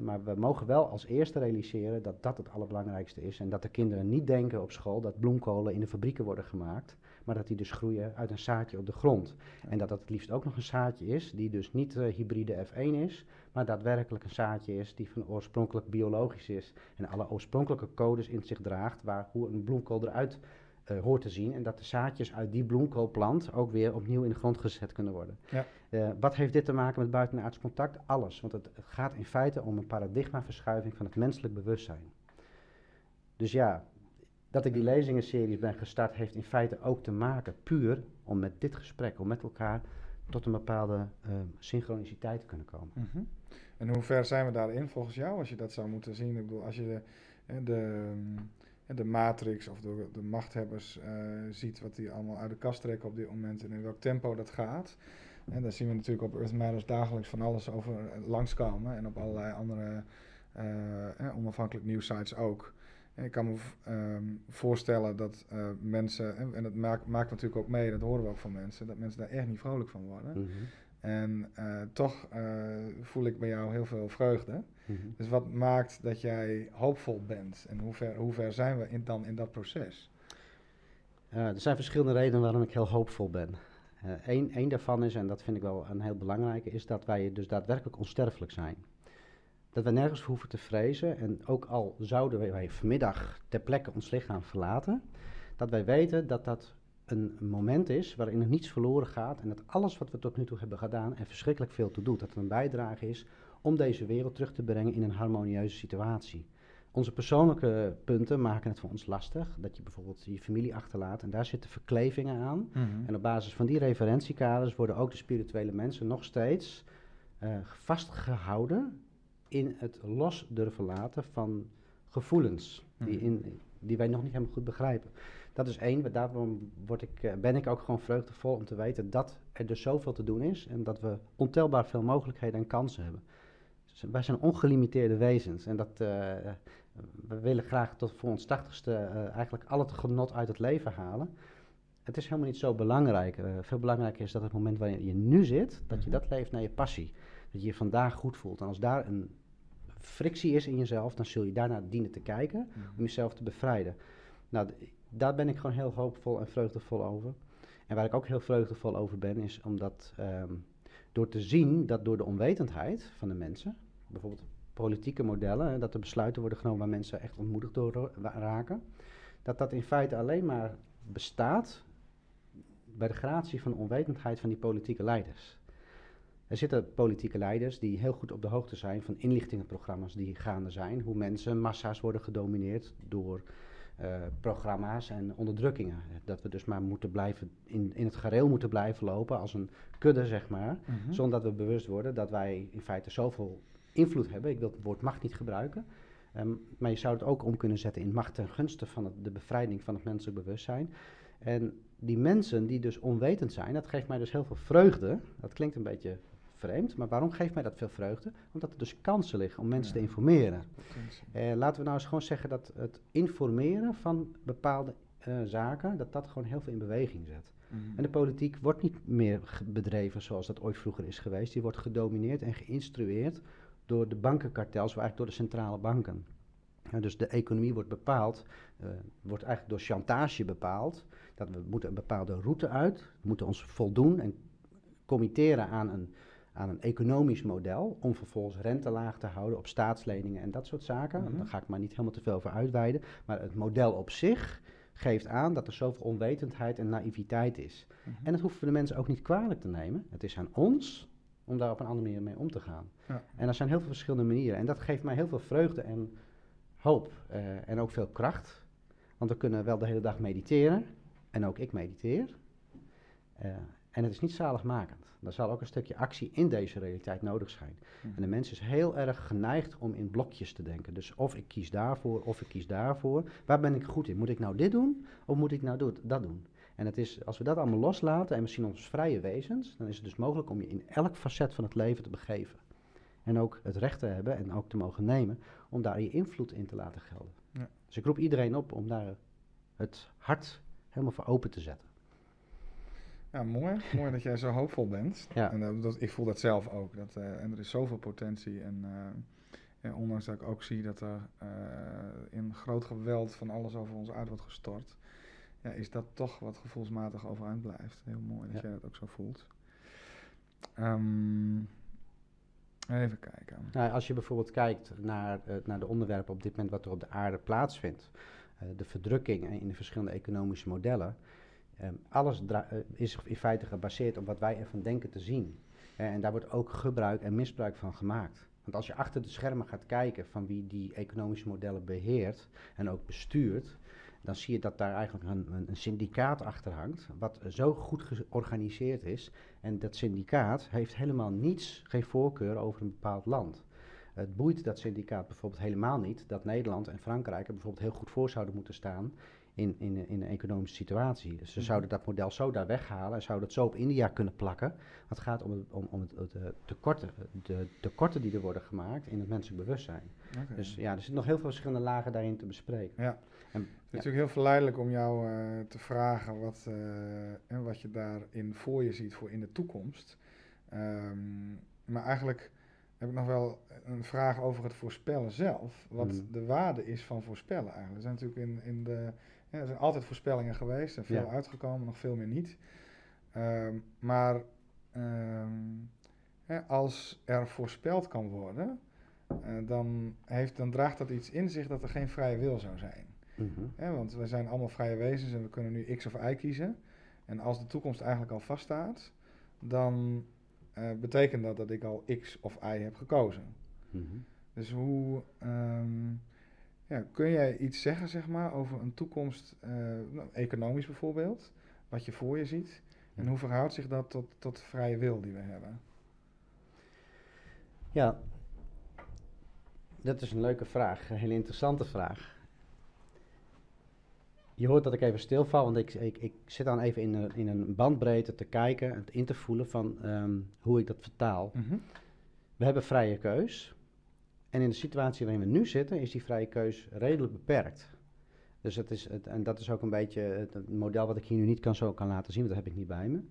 Maar we mogen wel als eerste realiseren dat dat het allerbelangrijkste is. En dat de kinderen niet denken op school dat bloemkolen in de fabrieken worden gemaakt, maar dat die dus groeien uit een zaadje op de grond. En dat dat het liefst ook nog een zaadje is, die dus niet eh, hybride F1 is, maar daadwerkelijk een zaadje is die van oorspronkelijk biologisch is. En alle oorspronkelijke codes in zich draagt, waar hoe een bloemkool eruit eh, hoort te zien. En dat de zaadjes uit die bloemkoolplant ook weer opnieuw in de grond gezet kunnen worden. Ja. Eh, wat heeft dit te maken met buitenaards contact? Alles. Want het gaat in feite om een paradigmaverschuiving van het menselijk bewustzijn. Dus ja, dat ik die lezingenseries ben gestart, heeft in feite ook te maken puur om met dit gesprek, om met elkaar tot een bepaalde uh, synchroniciteit te kunnen komen. Mhm. En hoe ver zijn we daarin volgens jou, als je dat zou moeten zien? Ik bedoel, als je de, de, de matrix of de, de machthebbers uh, ziet, wat die allemaal uit de kast trekken op dit moment en in welk tempo dat gaat. En daar zien we natuurlijk op Earth Matters dagelijks van alles over langskomen en op allerlei andere uh, onafhankelijk nieuwsites ook. Ik kan me ehm, voorstellen dat uh, mensen, en, en dat maakt, maakt, natuurlijk ook mee, dat horen we ook van mensen, dat mensen daar echt niet vrolijk van worden. Mm -hmm. En uh, toch uh, voel ik bij jou heel veel vreugde. Mm -hmm. Dus wat maakt dat jij hoopvol bent? En hoe ver, hoe ver zijn we in, dan in dat proces? er zijn verschillende redenen waarom ik heel hoopvol ben. Eén daarvan is, en dat vind ik wel een heel belangrijke, is dat wij dus daadwerkelijk onsterfelijk zijn dat we nergens hoeven te vrezen. En ook al zouden wij vanmiddag ter plekke ons lichaam verlaten, dat wij weten dat dat een moment is waarin er niets verloren gaat en dat alles wat we tot nu toe hebben gedaan er verschrikkelijk veel toe doet. Dat het een bijdrage is om deze wereld terug te brengen in een harmonieuze situatie. Onze persoonlijke punten maken het voor ons lastig. Dat je bijvoorbeeld je familie achterlaat en daar zitten verklevingen aan. Mhm. En op basis van die referentiekaders worden ook de spirituele mensen nog steeds uh, vastgehouden in het los durven laten van gevoelens die, mhm. in, die wij nog niet helemaal goed begrijpen. Dat is één, daarom word ik, eh, ben ik ook gewoon vreugdevol om te weten dat er dus zoveel te doen is en dat we ontelbaar veel mogelijkheden en kansen hebben. Dus wij zijn ongelimiteerde wezens en dat, uh, we willen graag tot voor ons tachtigste uh, eigenlijk al het genot uit het leven halen. Het is helemaal niet zo belangrijk. veel belangrijker is dat het moment waar je nu zit, dat je mhm. dat leeft naar je passie. Dat je je vandaag goed voelt. En als daar een frictie is in jezelf, dan zul je daarna dienen te kijken om mhm. jezelf te bevrijden. Nou, daar ben ik gewoon heel hoopvol en vreugdevol over. En waar ik ook heel vreugdevol over ben, is omdat um, door te zien dat door de onwetendheid van de mensen, bijvoorbeeld politieke modellen, dat er besluiten worden genomen waar mensen echt ontmoedigd door raken, dat dat in feite alleen maar bestaat bij de gratie van de onwetendheid van die politieke leiders. Er zitten politieke leiders die heel goed op de hoogte zijn van inlichtingenprogramma's die gaande zijn. Hoe mensen, massa's worden gedomineerd door uh, programma's en onderdrukkingen. Dat we dus maar moeten blijven in, in het gareel moeten blijven lopen als een kudde, zeg maar. Mhm. Zonder dat we bewust worden dat wij in feite zoveel invloed hebben. Ik wil het woord macht niet gebruiken. Um, maar je zou het ook om kunnen zetten in macht ten gunste van het, de bevrijding van het menselijk bewustzijn. En die mensen die dus onwetend zijn, dat geeft mij dus heel veel vreugde. Dat klinkt een beetje vreemd. Maar waarom geeft mij dat veel vreugde? Omdat er dus kansen liggen om mensen te informeren. Uh, laten we nou eens gewoon zeggen dat het informeren van bepaalde uh, zaken, dat dat gewoon heel veel in beweging zet. Mhm. En de politiek wordt niet meer bedreven zoals dat ooit vroeger is geweest. Die wordt gedomineerd en geïnstrueerd door de bankenkartels, eigenlijk door de centrale banken. dus de economie wordt bepaald, uh, wordt eigenlijk door chantage bepaald. Dat we moeten een bepaalde route uit, moeten ons voldoen en committeren aan een aan een economisch model om vervolgens rente laag te houden op staatsleningen en dat soort zaken. Mm Daar ga ik maar niet helemaal te veel over uitweiden. Maar het model op zich geeft aan dat er zoveel onwetendheid en naïviteit is. Mhm. En dat hoeven we de mensen ook niet kwalijk te nemen. Het is aan ons om daar op een andere manier mee om te gaan. Ja. En er zijn heel veel verschillende manieren. En dat geeft mij heel veel vreugde en hoop. Uh, en ook veel kracht. Want we kunnen wel de hele dag mediteren. En ook ik mediteer. Uh, en het is niet zaligmakend. Er zal ook een stukje actie in deze realiteit nodig zijn. Mhm. En de mens is heel erg geneigd om in blokjes te denken. Dus of ik kies daarvoor, of ik kies daarvoor. Waar ben ik goed in? Moet ik nou dit doen, of moet ik nou dat doen? En het is, als we dat allemaal loslaten en we zien ons vrije wezens, dan is het dus mogelijk om je in elk facet van het leven te begeven. En ook het recht te hebben en ook te mogen nemen om daar je invloed in te laten gelden. Ja. Dus ik roep iedereen op om daar het hart helemaal voor open te zetten. Ja, mooi. mooi dat jij zo hoopvol bent. Ja. En dat, ik voel dat zelf ook. Dat, uh, en er is zoveel potentie. En, uh, ondanks dat ik ook zie dat er uh, in groot geweld van alles over ons uit wordt gestort, ja, is dat toch wat gevoelsmatig overeind blijft. Heel mooi dat jij dat ook zo voelt. Um, even kijken. Nou, als je bijvoorbeeld kijkt naar, naar de onderwerpen op dit moment wat er op de aarde plaatsvindt, de verdrukking in de verschillende economische modellen. Um, alles uh, is in feite gebaseerd op wat wij ervan denken te zien. Uh, en daar wordt ook gebruik en misbruik van gemaakt. Want als je achter de schermen gaat kijken van wie die economische modellen beheert en ook bestuurt, dan zie je dat daar eigenlijk een, een syndicaat achter hangt, wat zo goed georganiseerd is. En dat syndicaat heeft helemaal niets, geen voorkeur over een bepaald land. Het boeit dat syndicaat bijvoorbeeld helemaal niet dat Nederland en Frankrijk er bijvoorbeeld heel goed voor zouden moeten staan in, in, in een economische situatie. Dus ze Mhm. zouden dat model zo daar weghalen en zouden het zo op India kunnen plakken. Want het gaat om, het, om, om het, het, eh, tekorten, de tekorten die er worden gemaakt in het menselijk bewustzijn. Oké. Dus ja, er zitten nog heel veel verschillende lagen daarin te bespreken. Ja. En, Het is ja. natuurlijk heel verleidelijk om jou eh, te vragen wat, eh, en wat je daarin voor je ziet voor in de toekomst. Ehm, maar eigenlijk heb ik nog wel een vraag over het voorspellen zelf. Wat Mhm. de waarde is van voorspellen eigenlijk. Er zijn natuurlijk in, in de. Ja, er zijn altijd voorspellingen geweest en veel Ja. uitgekomen, nog veel meer niet. Ehm, maar ehm, hè, als er voorspeld kan worden, eh, dan, heeft, dan draagt dat iets in zich dat er geen vrije wil zou zijn. Mhm. Hè, want we zijn allemaal vrije wezens en we kunnen nu X of Y kiezen. En als de toekomst eigenlijk al vaststaat, dan eh, betekent dat dat ik al X of Y heb gekozen. Mhm. Dus hoe ehm, ja, kun jij iets zeggen, zeg maar, over een toekomst, eh, nou, economisch bijvoorbeeld, wat je voor je ziet? En hoe verhoudt zich dat tot, tot de vrije wil die we hebben? Ja, dat is een leuke vraag, een hele interessante vraag. Je hoort dat ik even stilval, want ik, ik, ik zit dan even in een, in een bandbreedte te kijken en in te voelen van ehm, hoe ik dat vertaal. Mhm. We hebben vrije keus. En in de situatie waarin we nu zitten, is die vrije keus redelijk beperkt. Dus het is het, en dat is ook een beetje het, het model wat ik hier nu niet kan, zo kan laten zien, want dat heb ik niet bij me.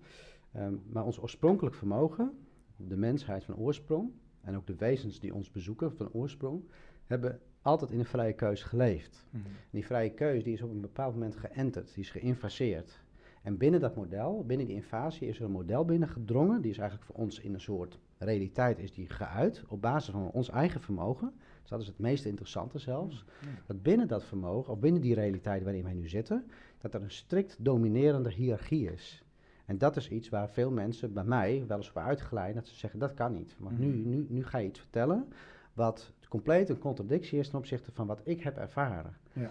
Ehm, maar ons oorspronkelijk vermogen, de mensheid van oorsprong, en ook de wezens die ons bezoeken van oorsprong, hebben altijd in een vrije keus geleefd. En die vrije keus die is op een bepaald moment geënterd, die is geïnfaseerd. En binnen dat model, binnen die invasie, is er een model binnengedrongen. Die is eigenlijk voor ons in een soort realiteit is die geuit op basis van ons eigen vermogen. Dus dat is het meest interessante zelfs. Ja. Dat binnen dat vermogen, of binnen die realiteit waarin wij nu zitten, dat er een strikt dominerende hiërarchie is. En dat is iets waar veel mensen bij mij wel eens op dat ze zeggen dat kan niet. Want nu, Mhm. nu, nu ga je iets vertellen wat compleet een contradictie is ten opzichte van wat ik heb ervaren. Ja.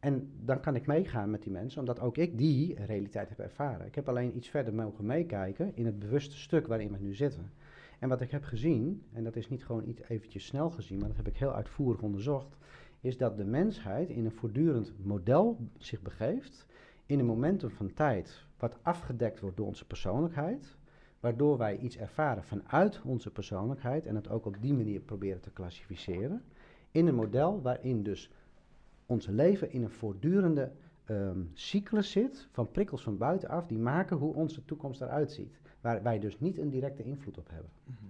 En dan kan ik meegaan met die mensen, omdat ook ik die realiteit heb ervaren. Ik heb alleen iets verder mogen meekijken in het bewuste stuk waarin we nu zitten. En wat ik heb gezien, en dat is niet gewoon iets eventjes snel gezien, maar dat heb ik heel uitvoerig onderzocht, is dat de mensheid in een voortdurend model zich begeeft, in een momentum van tijd wat afgedekt wordt door onze persoonlijkheid, waardoor wij iets ervaren vanuit onze persoonlijkheid en het ook op die manier proberen te klassificeren, in een model waarin dus ons leven in een voortdurende ehm, cyclus zit van prikkels van buitenaf die maken hoe onze toekomst eruit ziet, waar wij dus niet een directe invloed op hebben. Mhm.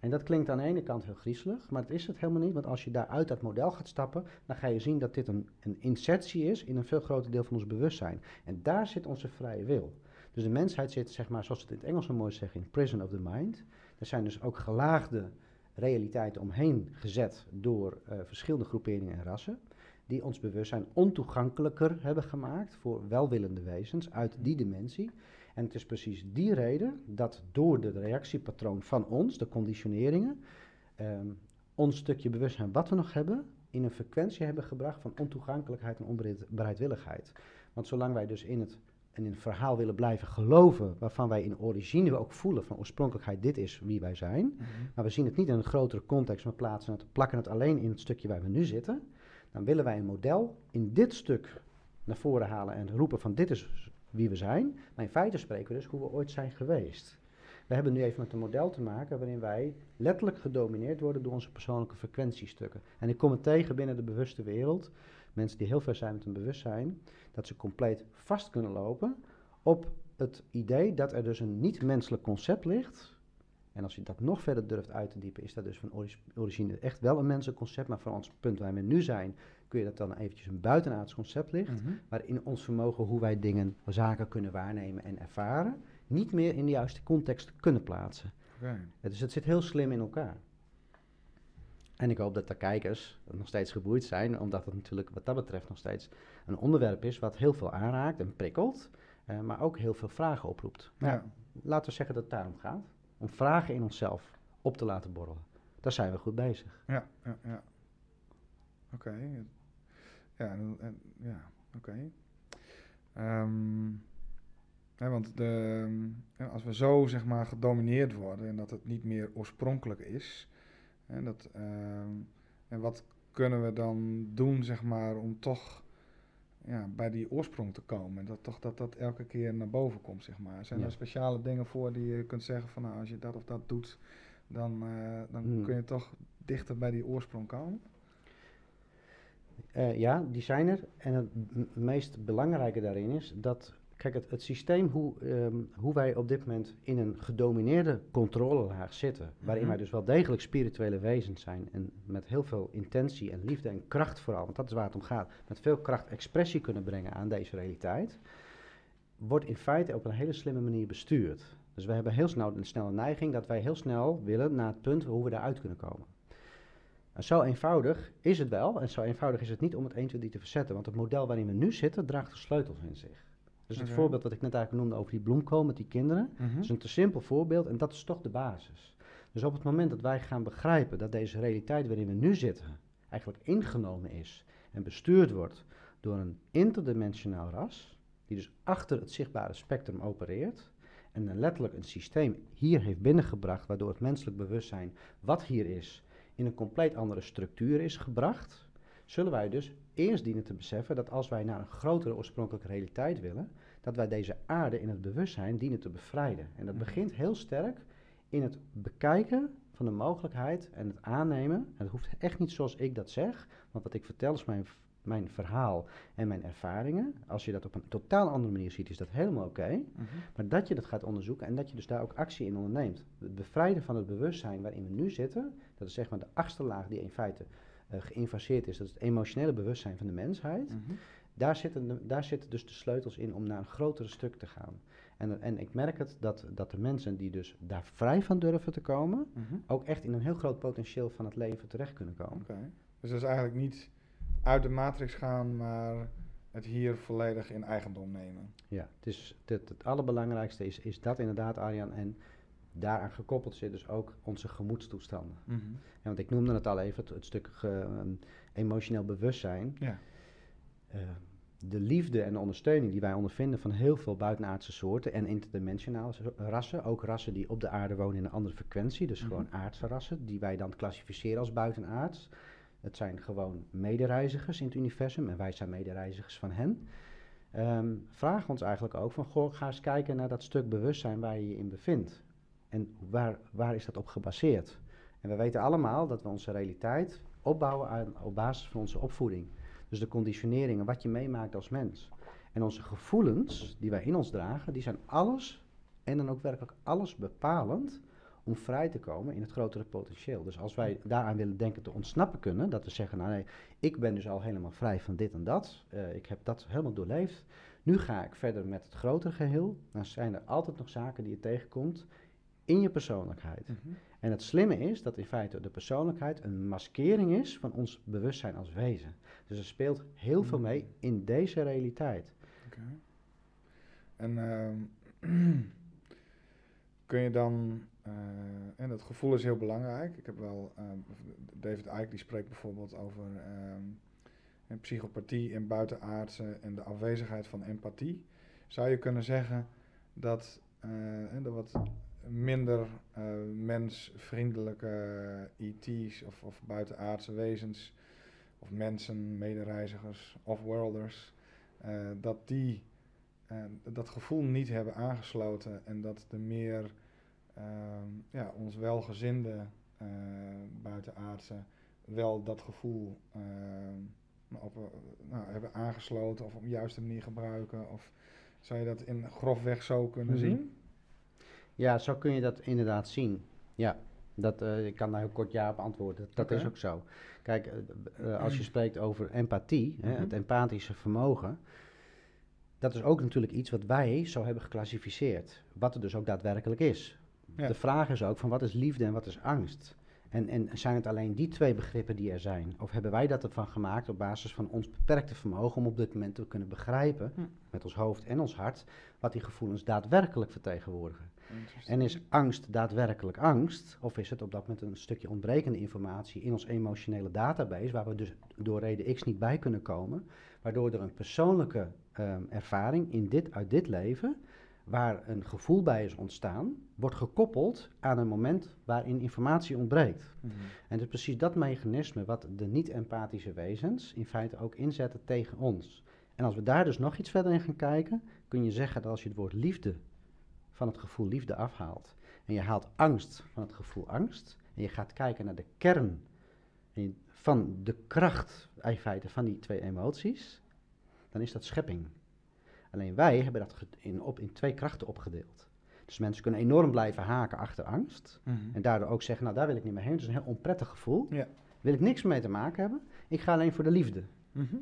En dat klinkt aan de ene kant heel griezelig, maar dat is het helemaal niet. Want als je daar uit dat model gaat stappen, dan ga je zien dat dit een, een insertie is in een veel groter deel van ons bewustzijn. En daar zit onze vrije wil. Dus de mensheid zit, zeg maar, zoals ze het in het Engels zo mooi zeggen, in prison of the mind. Er zijn dus ook gelaagde realiteiten omheen gezet door eh, verschillende groeperingen en rassen. Die ons bewustzijn ontoegankelijker hebben gemaakt voor welwillende wezens uit die dimensie. En het is precies die reden dat door de reactiepatroon van ons, de conditioneringen, ehm, ons stukje bewustzijn wat we nog hebben, in een frequentie hebben gebracht van ontoegankelijkheid en onbereidwilligheid. Want zolang wij dus in het, in het verhaal willen blijven geloven, waarvan wij in origine ook voelen van oorspronkelijkheid, dit is wie wij zijn, Mhm. maar we zien het niet in een grotere context, maar plaatsen het, plakken het alleen in het stukje waar we nu zitten, dan willen wij een model in dit stuk naar voren halen en roepen van dit is wie we zijn. Maar in feite spreken we dus hoe we ooit zijn geweest. We hebben nu even met een model te maken waarin wij letterlijk gedomineerd worden door onze persoonlijke frequentiestukken. En ik kom het tegen binnen de bewuste wereld, mensen die heel ver zijn met hun bewustzijn, dat ze compleet vast kunnen lopen op het idee dat er dus een niet-menselijk concept ligt. En als je dat nog verder durft uit te diepen, is dat dus van origine echt wel een menselijk concept. Maar van ons punt waar we nu zijn, kun je dat dan eventjes een buitenaards concept ligt. Mhm. Waarin ons vermogen hoe wij dingen, zaken kunnen waarnemen en ervaren, niet meer in de juiste context kunnen plaatsen. Dus het zit heel slim in elkaar. En ik hoop dat de kijkers nog steeds geboeid zijn, omdat het natuurlijk wat dat betreft nog steeds een onderwerp is wat heel veel aanraakt en prikkelt, eh, maar ook heel veel vragen oproept. Nou, Ja. Laten we zeggen dat het daarom gaat. Om vragen in onszelf op te laten borrelen. Daar zijn we goed bezig. Ja, ja, ja. Oké. Ja, en, en- ja. Oké. Ehm, want de, als we zo zeg maar gedomineerd worden en dat het niet meer oorspronkelijk is, hè, dat, ehm, en wat kunnen we dan doen zeg maar om toch ja, bij die oorsprong te komen en dat toch dat dat elke keer naar boven komt zeg maar. Zijn Ja. er speciale dingen voor die je kunt zeggen van nou als je dat of dat doet, dan, eh, dan Hmm. kun je toch dichter bij die oorsprong komen? Eh, ja, die zijn er. En het meest belangrijke daarin is dat, kijk, het, het systeem hoe, ehm, hoe wij op dit moment in een gedomineerde controlelaag zitten, waarin Mhm. wij dus wel degelijk spirituele wezens zijn en met heel veel intentie en liefde en kracht vooral, want dat is waar het om gaat, met veel kracht expressie kunnen brengen aan deze realiteit, wordt in feite op een hele slimme manier bestuurd. Dus we hebben heel snel een snelle neiging dat wij heel snel willen naar het punt hoe we daaruit kunnen komen. En zo eenvoudig is het wel, en zo eenvoudig is het niet om het 1, 2, 3 te verzetten, want het model waarin we nu zitten draagt de sleutels in zich. Dus het Oké. voorbeeld wat ik net eigenlijk noemde over die bloemkool met die kinderen, Mhm. is een te simpel voorbeeld en dat is toch de basis. Dus op het moment dat wij gaan begrijpen dat deze realiteit waarin we nu zitten eigenlijk ingenomen is en bestuurd wordt door een interdimensionaal ras, die dus achter het zichtbare spectrum opereert en een letterlijk een systeem hier heeft binnengebracht waardoor het menselijk bewustzijn wat hier is in een compleet andere structuur is gebracht, zullen wij dus eerst dienen te beseffen dat als wij naar een grotere oorspronkelijke realiteit willen, dat wij deze aarde in het bewustzijn dienen te bevrijden. En dat Mhm. begint heel sterk in het bekijken van de mogelijkheid en het aannemen. En het hoeft echt niet zoals ik dat zeg, want wat ik vertel is mijn, mijn verhaal en mijn ervaringen. Als je dat op een totaal andere manier ziet, is dat helemaal oké. Mhm. Maar dat je dat gaat onderzoeken en dat je dus daar ook actie in onderneemt. Het bevrijden van het bewustzijn waarin we nu zitten, dat is zeg maar de achtste laag die in feite eh geïnvaseerd is, dat is het emotionele bewustzijn van de mensheid. Mhm. Daar zitten, de- daar zitten dus de sleutels in om naar een grotere stuk te gaan. En, en ik merk het dat, dat de mensen die dus daar vrij van durven te komen, Mhm. ook echt in een heel groot potentieel van het leven terecht kunnen komen. Dus dat is eigenlijk niet uit de matrix gaan, maar het hier volledig in eigendom nemen. Ja, het, is, het, het allerbelangrijkste is, is dat inderdaad, Arjan. En daaraan gekoppeld zit dus ook onze gemoedstoestanden. Ja, want ik noemde het al even, het, het stuk ge- ehm, emotioneel bewustzijn. Ja. Eh, de liefde en de ondersteuning die wij ondervinden van heel veel buitenaardse soorten en interdimensionale rassen, ook rassen die op de aarde wonen in een andere frequentie, dus Mhm. gewoon aardse rassen, die wij dan klassificeren als buitenaards. Het zijn gewoon medereizigers in het universum en wij zijn medereizigers van hen. Ehm vraag ons eigenlijk ook van, goh, ga eens kijken naar dat stuk bewustzijn waar je je in bevindt. En waar, waar is dat op gebaseerd? En we weten allemaal dat we onze realiteit opbouwen op basis van onze opvoeding. Dus de conditioneringen, wat je meemaakt als mens. En onze gevoelens die wij in ons dragen, die zijn alles en dan ook werkelijk alles bepalend om vrij te komen in het grotere potentieel. Dus als wij daaraan willen denken te ontsnappen kunnen, dat we zeggen, nou nee, ik ben dus al helemaal vrij van dit en dat, eh, ik heb dat helemaal doorleefd, nu ga ik verder met het grotere geheel, dan zijn er altijd nog zaken die je tegenkomt in je persoonlijkheid. Mhm. En het slimme is dat in feite de persoonlijkheid een maskering is van ons bewustzijn als wezen. Dus er speelt heel veel Mm. mee in deze realiteit. Oké. En ehm, kun je dan, eh, en dat gevoel is heel belangrijk. Ik heb wel, ehm, David Icke die spreekt bijvoorbeeld over ehm, en psychopathie en buitenaardse en de afwezigheid van empathie. Zou je kunnen zeggen dat eh, en de wat minder eh, mensvriendelijke ET's of, of buitenaardse wezens of mensen, medereizigers of worlders, eh, dat die eh, dat gevoel niet hebben aangesloten en dat de meer ehm, ja, ons welgezinde eh buitenaardse wel dat gevoel ehm, op, eh, nou, hebben aangesloten of op de juiste manier gebruiken? Of zou je dat in grofweg zo kunnen Mhm. zien? Ja, zo kun je dat inderdaad zien. Ja, dat, eh, ik kan daar heel kort ja op antwoorden. Dat is ook zo. Kijk, eh, eh, als je spreekt over empathie, hè, Mhm. het empathische vermogen, dat is ook natuurlijk iets wat wij zo hebben geclassificeerd. Wat het dus ook daadwerkelijk is. Ja. De vraag is ook van wat is liefde en wat is angst? En, en zijn het alleen die twee begrippen die er zijn? Of hebben wij dat ervan gemaakt op basis van ons beperkte vermogen om op dit moment te kunnen begrijpen, Hm. met ons hoofd en ons hart, wat die gevoelens daadwerkelijk vertegenwoordigen? En is angst daadwerkelijk angst? Of is het op dat moment een stukje ontbrekende informatie in ons emotionele database, waar we dus door reden X niet bij kunnen komen, waardoor er een persoonlijke ehm, ervaring in dit, uit dit leven, waar een gevoel bij is ontstaan, wordt gekoppeld aan een moment waarin informatie ontbreekt. Mhm. En het is precies dat mechanisme wat de niet-empathische wezens in feite ook inzetten tegen ons. En als we daar dus nog iets verder in gaan kijken, kun je zeggen dat als je het woord liefde van het gevoel liefde afhaalt en je haalt angst van het gevoel angst en je gaat kijken naar de kern van de kracht in feite van die twee emoties, dan is dat schepping. Alleen wij hebben dat in, op, in twee krachten opgedeeld. Dus mensen kunnen enorm blijven haken achter angst. Mhm. En daardoor ook zeggen, nou daar wil ik niet meer heen. Het is een heel onprettig gevoel. Ja. Wil ik niks mee te maken hebben. Ik ga alleen voor de liefde. Mhm.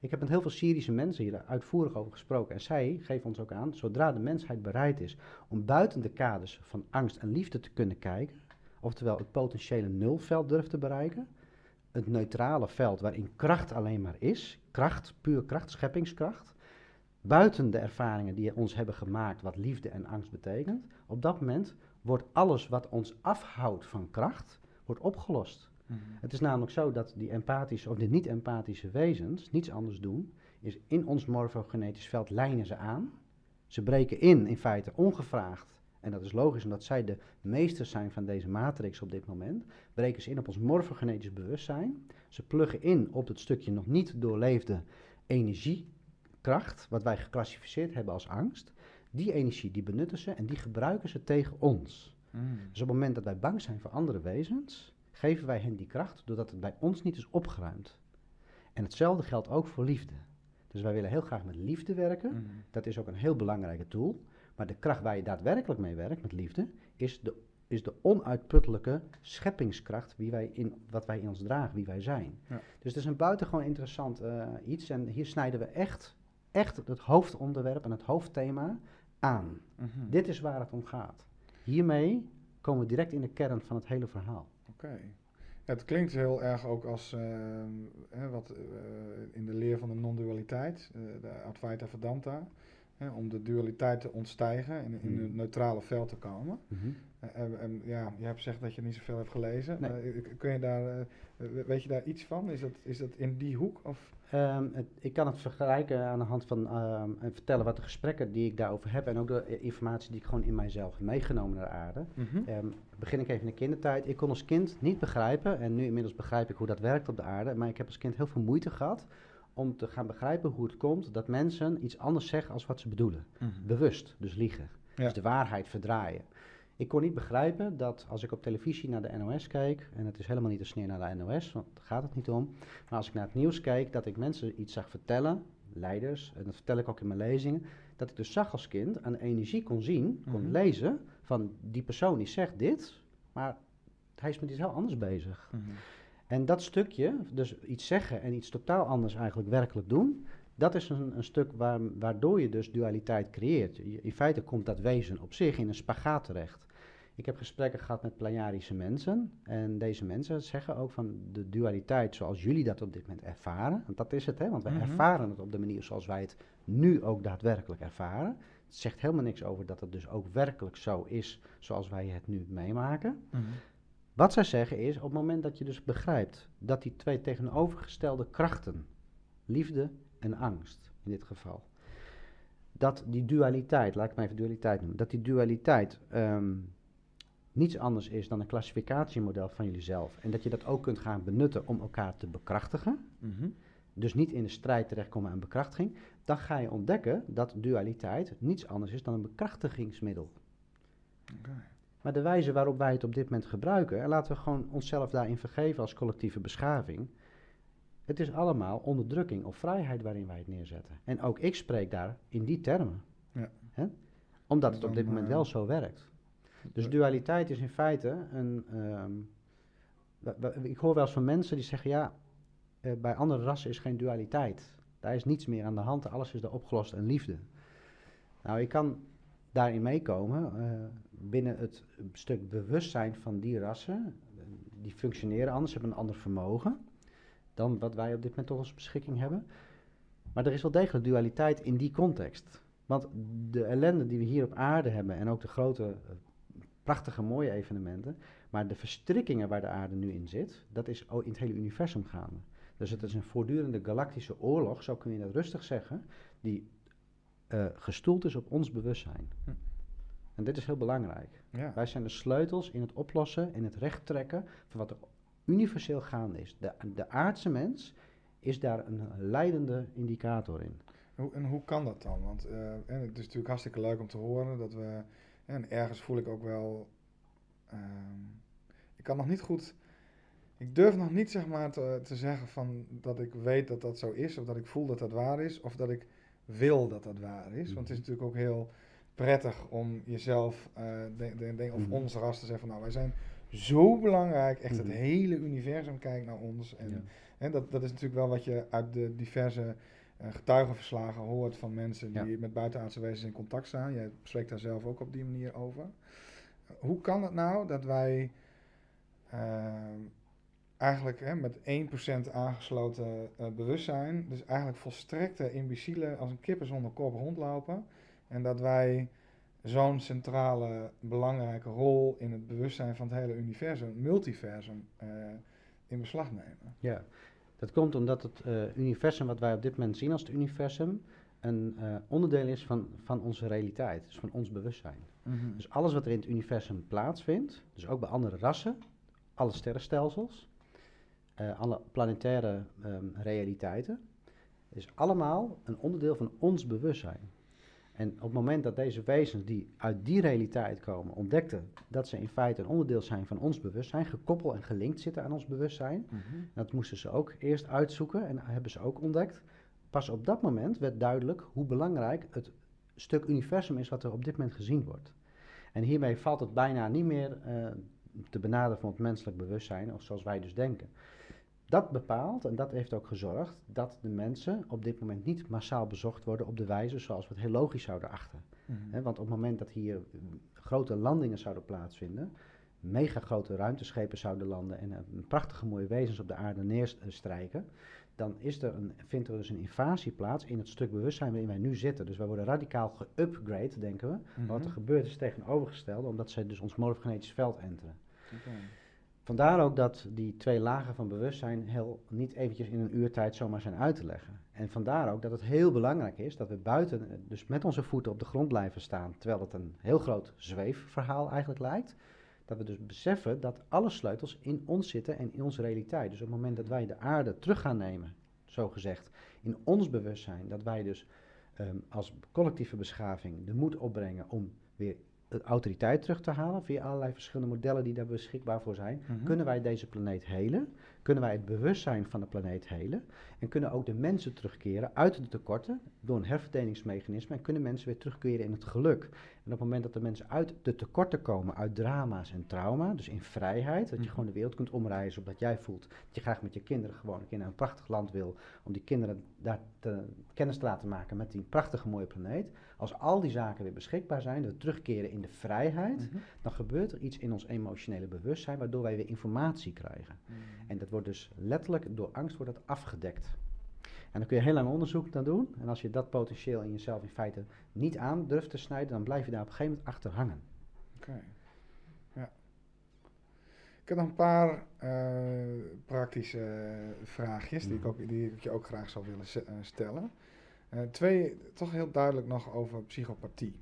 Ik heb met heel veel Syrische mensen hier uitvoerig over gesproken. En zij geven ons ook aan, zodra de mensheid bereid is om buiten de kaders van angst en liefde te kunnen kijken, oftewel het potentiële nulveld durft te bereiken, het neutrale veld waarin kracht alleen maar is, kracht, puur kracht, scheppingskracht, buiten de ervaringen die ons hebben gemaakt wat liefde en angst betekent, op dat moment wordt alles wat ons afhoudt van kracht, wordt opgelost. Mhm. Het is namelijk zo dat die empathische of die niet-empathische wezens niets anders doen, is in ons morfogenetisch veld lijnen ze aan. Ze breken in, in feite ongevraagd. En dat is logisch omdat zij de meesters zijn van deze matrix op dit moment. Breken ze in op ons morfogenetisch bewustzijn. Ze pluggen in op het stukje nog niet doorleefde energiekracht, wat wij geclassificeerd hebben als angst. Die energie die benutten ze en die gebruiken ze tegen ons. Mhm. Dus op het moment dat wij bang zijn voor andere wezens, geven wij hen die kracht doordat het bij ons niet is opgeruimd. En hetzelfde geldt ook voor liefde. Dus wij willen heel graag met liefde werken. Mhm. Dat is ook een heel belangrijke tool. Maar de kracht waar je daadwerkelijk mee werkt, met liefde, is de, is de onuitputtelijke scheppingskracht wie wij in, wat wij in ons dragen, wie wij zijn. Ja. Dus het is een buitengewoon interessant eh, iets. En hier snijden we echt, echt het hoofdonderwerp en het hoofdthema aan. Mhm. Dit is waar het om gaat. Hiermee komen we direct in de kern van het hele verhaal. Oké. Ja, het klinkt heel erg ook als eh, hè, wat eh, in de leer van de non-dualiteit, eh, de Advaita Vedanta, hè, om de dualiteit te ontstijgen en in Hmm. een neutrale veld te komen. Eh, en- en ja, je hebt gezegd dat je niet zoveel hebt gelezen. Nee. maar, eh, kun je daar, eh, we- weet je daar iets van? Is dat, is dat in die hoek? Of? Ehm, het- ik kan het vergelijken aan de hand van ehm, en vertellen wat de gesprekken die ik daarover heb en ook de informatie die ik gewoon in mijzelf heb meegenomen naar de aarde. Ehm, begin ik even in de kindertijd. Ik kon als kind niet begrijpen, en nu inmiddels begrijp ik hoe dat werkt op de aarde, maar ik heb als kind heel veel moeite gehad om te gaan begrijpen hoe het komt dat mensen iets anders zeggen als wat ze bedoelen. Bewust, dus liegen. Ja. Dus de waarheid verdraaien. Ik kon niet begrijpen dat als ik op televisie naar de NOS keek, en het is helemaal niet een sneer naar de NOS, want daar gaat het niet om, maar als ik naar het nieuws keek, dat ik mensen iets zag vertellen, leiders, en dat vertel ik ook in mijn lezingen, dat ik dus zag als kind aan de energie kon zien, kon Mhm. lezen, van die persoon die zegt dit, maar hij is met iets heel anders bezig. Mhm. En dat stukje, dus iets zeggen en iets totaal anders eigenlijk werkelijk doen, dat is een, een stuk waar, waardoor je dus dualiteit creëert. Je- In feite komt dat wezen op zich in een spagaat terecht. Ik heb gesprekken gehad met Pleinadische mensen en deze mensen zeggen ook van de dualiteit zoals jullie dat op dit moment ervaren, want dat is het hè, want wij Mhm. ervaren het op de manier zoals wij het nu ook daadwerkelijk ervaren. Het zegt helemaal niks over dat het dus ook werkelijk zo is zoals wij het nu meemaken. Mhm. Wat zij zeggen is, op het moment dat je dus begrijpt dat die twee tegenovergestelde krachten, liefde en angst in dit geval, dat die dualiteit, laat ik maar even dualiteit noemen, dat die dualiteit ehm, niets anders is dan een klassificatiemodel van jullie zelf. En dat je dat ook kunt gaan benutten om elkaar te bekrachtigen, Mhm. dus niet in de strijd terechtkomen aan bekrachtiging, dan ga je ontdekken dat dualiteit niets anders is dan een bekrachtigingsmiddel. Oké. Maar de wijze waarop wij het op dit moment gebruiken, en laten we gewoon onszelf daarin vergeven als collectieve beschaving. Het is allemaal onderdrukking of vrijheid waarin wij het neerzetten. En ook ik spreek daar in die termen. Ja. Hè? Omdat het op dit moment eh, wel zo werkt. Dus dualiteit is in feite een. ehm, ik hoor wel eens van mensen die zeggen: ja, eh, bij andere rassen is geen dualiteit. Daar is niets meer aan de hand, alles is daar opgelost en liefde. Nou, ik kan daarin meekomen eh, binnen het stuk bewustzijn van die rassen. die functioneren anders, hebben een ander vermogen dan wat wij op dit moment tot onze beschikking hebben. Maar er is wel degelijk dualiteit in die context. Want de ellende die we hier op aarde hebben en ook de grote, eh, prachtige, mooie evenementen, maar de verstrikkingen waar de aarde nu in zit, dat is in het hele universum gaande. Dus het is een voortdurende galactische oorlog, zo kun je dat rustig zeggen, die uh, gestoeld is op ons bewustzijn. Hm. En dit is heel belangrijk. Ja. Wij zijn de sleutels in het oplossen, in het recht trekken van wat er universeel gaande is. De, de aardse mens is daar een leidende indicator in. Hoe, en hoe kan dat dan? Want uh, en het is natuurlijk hartstikke leuk om te horen dat we. En ergens voel ik ook wel. Ehm, ik kan nog niet goed. Ik durf nog niet zeg maar te, te, zeggen van dat ik weet dat dat zo is, of dat ik voel dat dat waar is, of dat ik wil dat dat waar is. Want het is mhm. natuurlijk ook heel prettig om jezelf, uh, de, de, of mm ons ras te zeggen van nou, wij zijn zo belangrijk, echt het mhm. hele universum kijkt naar ons. En, en dat, dat is natuurlijk wel wat je uit de diverse uh, getuigenverslagen hoort van mensen die met buitenaardse wezens in contact staan. Jij spreekt daar zelf ook op die manier over. Hoe kan het nou dat wij uh, eigenlijk hè, met 1% aangesloten uh, bewustzijn, dus eigenlijk volstrekte imbecielen als een kippen zonder kop rondlopen. En dat wij zo'n centrale, belangrijke rol in het bewustzijn van het hele universum, multiversum, uh, in beslag nemen. Ja, dat komt omdat het uh, universum wat wij op dit moment zien als het universum, een uh, onderdeel is van, van onze realiteit, dus van ons bewustzijn. Mm -hmm. Dus alles wat er in het universum plaatsvindt, dus ook bij andere rassen, alle sterrenstelsels, alle planetaire um, realiteiten, is allemaal een onderdeel van ons bewustzijn. En op het moment dat deze wezens die uit die realiteit komen ontdekten dat ze in feite een onderdeel zijn van ons bewustzijn, gekoppeld en gelinkt zitten aan ons bewustzijn, mhm. dat moesten ze ook eerst uitzoeken en hebben ze ook ontdekt. Pas op dat moment werd duidelijk hoe belangrijk het stuk universum is wat er op dit moment gezien wordt. En hiermee valt het bijna niet meer uh, te benaderen van het menselijk bewustzijn, of zoals wij dus denken. Dat bepaalt en dat heeft ook gezorgd dat de mensen op dit moment niet massaal bezocht worden op de wijze zoals we het heel logisch zouden achten. Mhm. want op het moment dat hier eh, grote landingen zouden plaatsvinden, mega grote ruimteschepen zouden landen en een prachtige mooie wezens op de aarde neerstrijken, dan is er een, vindt er dus een invasie plaats in het stuk bewustzijn waarin wij nu zitten. Dus wij worden radicaal geupgrade, denken we. Mm Wat er gebeurt is tegenovergesteld, omdat zij dus ons morfogenetisch veld enteren. Vandaar ook dat die twee lagen van bewustzijn heel niet eventjes in een uurtijd zomaar zijn uit te leggen. En vandaar ook dat het heel belangrijk is dat we buiten, dus met onze voeten op de grond blijven staan, terwijl het een heel groot zweefverhaal eigenlijk lijkt. Dat we dus beseffen dat alle sleutels in ons zitten en in onze realiteit. Dus op het moment dat wij de aarde terug gaan nemen, zo gezegd, in ons bewustzijn, dat wij dus ehm, als collectieve beschaving de moed opbrengen om weer autoriteit terug te halen via allerlei verschillende modellen die daar beschikbaar voor zijn, mhm. kunnen wij deze planeet helen, kunnen wij het bewustzijn van de planeet helen en kunnen ook de mensen terugkeren uit de tekorten door een herverdelingsmechanisme en kunnen mensen weer terugkeren in het geluk. En op het moment dat de mensen uit de tekorten komen, uit drama's en trauma, dus in vrijheid, dat je mhm. gewoon de wereld kunt omreizen omdat jij voelt dat je graag met je kinderen gewoon een keer naar een prachtig land wil, om die kinderen daar te, kennis te laten maken met die prachtige mooie planeet. Als al die zaken weer beschikbaar zijn, we terugkeren in de vrijheid, mhm. dan gebeurt er iets in ons emotionele bewustzijn waardoor wij weer informatie krijgen. Mhm. En dat wordt dus letterlijk door angst wordt dat afgedekt. En dan kun je heel lang onderzoek naar doen. En als je dat potentieel in jezelf in feite niet aan durft te snijden, dan blijf je daar op een gegeven moment achter hangen. Oké. Ja. Ik heb nog een paar uh, praktische vraagjes die, ik mhm. ook, die ik je ook graag zou willen uh, stellen. Uh, twee, toch heel duidelijk nog over psychopathie.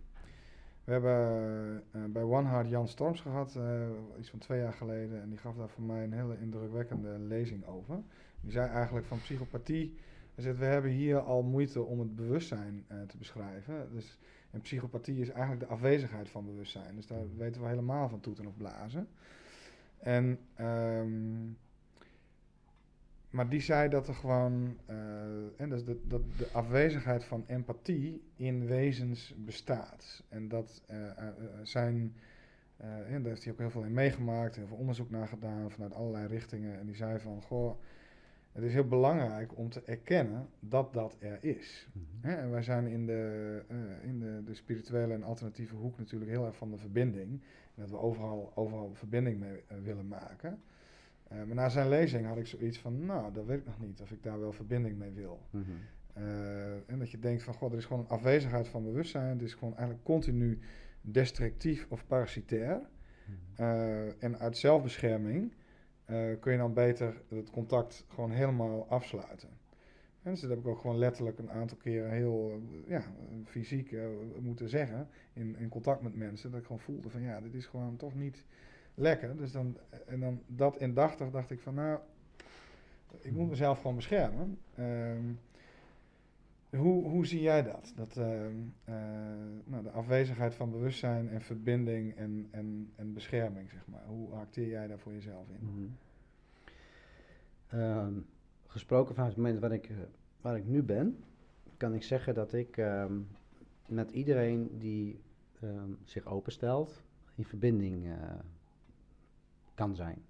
We hebben uh, bij One Heart Jan Storms gehad, uh, iets van twee jaar geleden. En die gaf daar voor mij een hele indrukwekkende lezing over. Die zei eigenlijk van psychopathie. Hij we hebben hier al moeite om het bewustzijn te beschrijven. Dus, en psychopathie is eigenlijk de afwezigheid van bewustzijn. Dus daar weten we helemaal van toeten of blazen. En um, maar die zei dat er gewoon, uh, en dus de, dat de afwezigheid van empathie in wezens bestaat. En dat uh, uh, zijn, en daar heeft hij ook heel veel in meegemaakt, heel veel onderzoek naar gedaan vanuit allerlei richtingen. En die zei van, goh, het is heel belangrijk om te erkennen dat dat er is. Mhm. En wij zijn in, de, in de, de spirituele en alternatieve hoek natuurlijk heel erg van de verbinding. En dat we overal, overal verbinding mee willen maken. Eh, maar na zijn lezing had ik zoiets van, nou, dat weet ik nog niet of ik daar wel verbinding mee wil. Mhm. Eh, en dat je denkt van, god, er is gewoon een afwezigheid van bewustzijn. Het is gewoon eigenlijk continu destructief of parasitair. Mhm. Eh, en uit zelfbescherming kun je dan beter het contact gewoon helemaal afsluiten. En dus dat heb ik ook gewoon letterlijk een aantal keren heel ja, fysiek moeten zeggen in, in contact met mensen. Dat ik gewoon voelde van ja, dit is gewoon toch niet lekker. Dus dan, en dan dat indachtig dacht ik van nou, ik moet mezelf gewoon beschermen. Ehm, hoe, hoe zie jij dat? dat ehm, eh, nou, de afwezigheid van bewustzijn en verbinding en, en, en bescherming, zeg maar. Hoe acteer jij daar voor jezelf in? Mhm. Ehm, gesproken vanuit het moment waar ik, eh, waar ik nu ben, kan ik zeggen dat ik met iedereen die zich openstelt, in verbinding eh, kan zijn.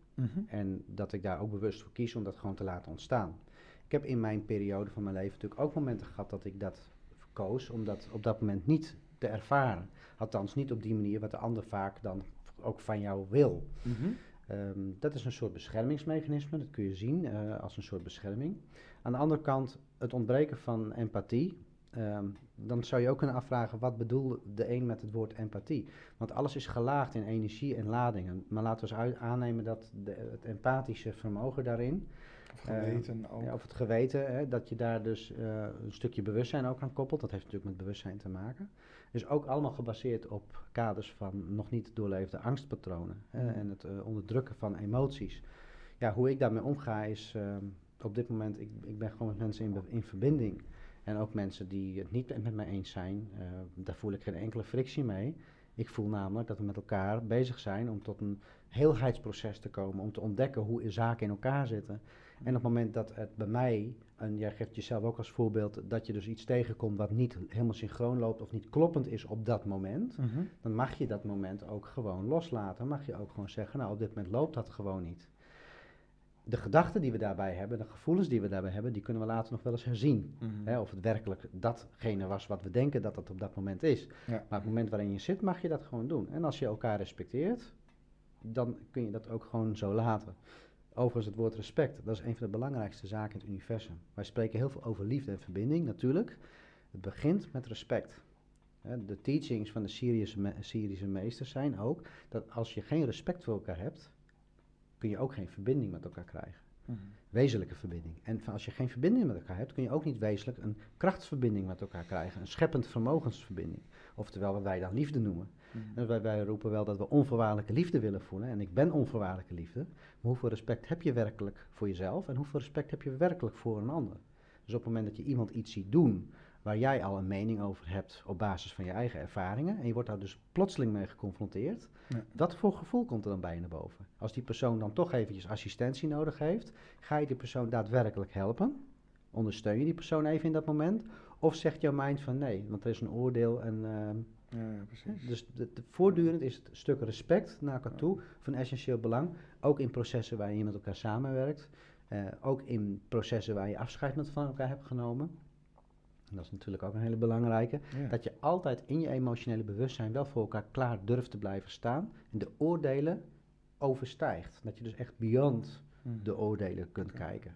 En dat ik daar ook bewust voor kies om dat gewoon te laten ontstaan. Ik heb in mijn periode van mijn leven natuurlijk ook momenten gehad dat ik dat koos om dat op dat moment niet te ervaren. Althans, niet op die manier wat de ander vaak dan ook van jou wil. Mhm. Ehm, dat is een soort beschermingsmechanisme, dat kun je zien eh, als een soort bescherming. Aan de andere kant, het ontbreken van empathie. Ehm, dan zou je ook kunnen afvragen, wat bedoelt de een met het woord empathie? Want alles is gelaagd in energie en ladingen. Maar laten we eens uit- aannemen dat de, het empathische vermogen daarin, Of geweten ook. ja, of het geweten, hè, dat je daar dus eh, een stukje bewustzijn ook aan koppelt. Dat heeft natuurlijk met bewustzijn te maken. Is ook allemaal gebaseerd op kaders van nog niet doorleefde angstpatronen. hè, Mhm. en het eh, onderdrukken van emoties. Ja, hoe ik daarmee omga is ehm, op dit moment, ik, ik ben gewoon met mensen in, in verbinding. En ook mensen die het niet met mij eens zijn, eh, daar voel ik geen enkele frictie mee. Ik voel namelijk dat we met elkaar bezig zijn om tot een heelheidsproces te komen, om te ontdekken hoe zaken in elkaar zitten. En op het moment dat het bij mij, en jij geeft jezelf ook als voorbeeld, dat je dus iets tegenkomt wat niet helemaal synchroon loopt of niet kloppend is op dat moment, Mhm. dan mag je dat moment ook gewoon loslaten. Mag je ook gewoon zeggen, nou op dit moment loopt dat gewoon niet. De gedachten die we daarbij hebben, de gevoelens die we daarbij hebben, die kunnen we later nog wel eens herzien. Mhm. Hè, of het werkelijk datgene was wat we denken dat het op dat moment is. Ja. Maar op het moment waarin je zit, mag je dat gewoon doen. En als je elkaar respecteert, dan kun je dat ook gewoon zo laten. Overigens, het woord respect, dat is een van de belangrijkste zaken in het universum. Wij spreken heel veel over liefde en verbinding, natuurlijk. Het begint met respect. Hè, De teachings van de Syrische, me- Syrische meesters zijn ook dat als je geen respect voor elkaar hebt, kun je ook geen verbinding met elkaar krijgen. Mhm. Wezenlijke verbinding. En als je geen verbinding met elkaar hebt, kun je ook niet wezenlijk een krachtsverbinding met elkaar krijgen. Een scheppend vermogensverbinding. Oftewel wat wij dan liefde noemen. Mhm. En wij, wij roepen wel dat we onvoorwaardelijke liefde willen voelen. En ik ben onvoorwaardelijke liefde. Maar hoeveel respect heb je werkelijk voor jezelf? En hoeveel respect heb je werkelijk voor een ander? Dus op het moment dat je iemand iets ziet doen waar jij al een mening over hebt op basis van je eigen ervaringen. En je wordt daar dus plotseling mee geconfronteerd. Ja. Wat voor gevoel komt er dan bij je naar boven? Als die persoon dan toch eventjes assistentie nodig heeft, ga je die persoon daadwerkelijk helpen? Ondersteun je die persoon even in dat moment? Of zegt jouw mind van nee, want er is een oordeel en ehm, Ja, ja, precies. dus de, de- voortdurend is het stuk respect naar elkaar toe van essentieel belang. Ook in processen waar je met elkaar samenwerkt. eh, ook in processen waar je afscheid met van elkaar hebt genomen. En dat is natuurlijk ook een hele belangrijke. Ja. Dat je altijd in je emotionele bewustzijn wel voor elkaar klaar durft te blijven staan. En de oordelen overstijgt. Dat je dus echt beyond Mhm. de oordelen kunt kijken.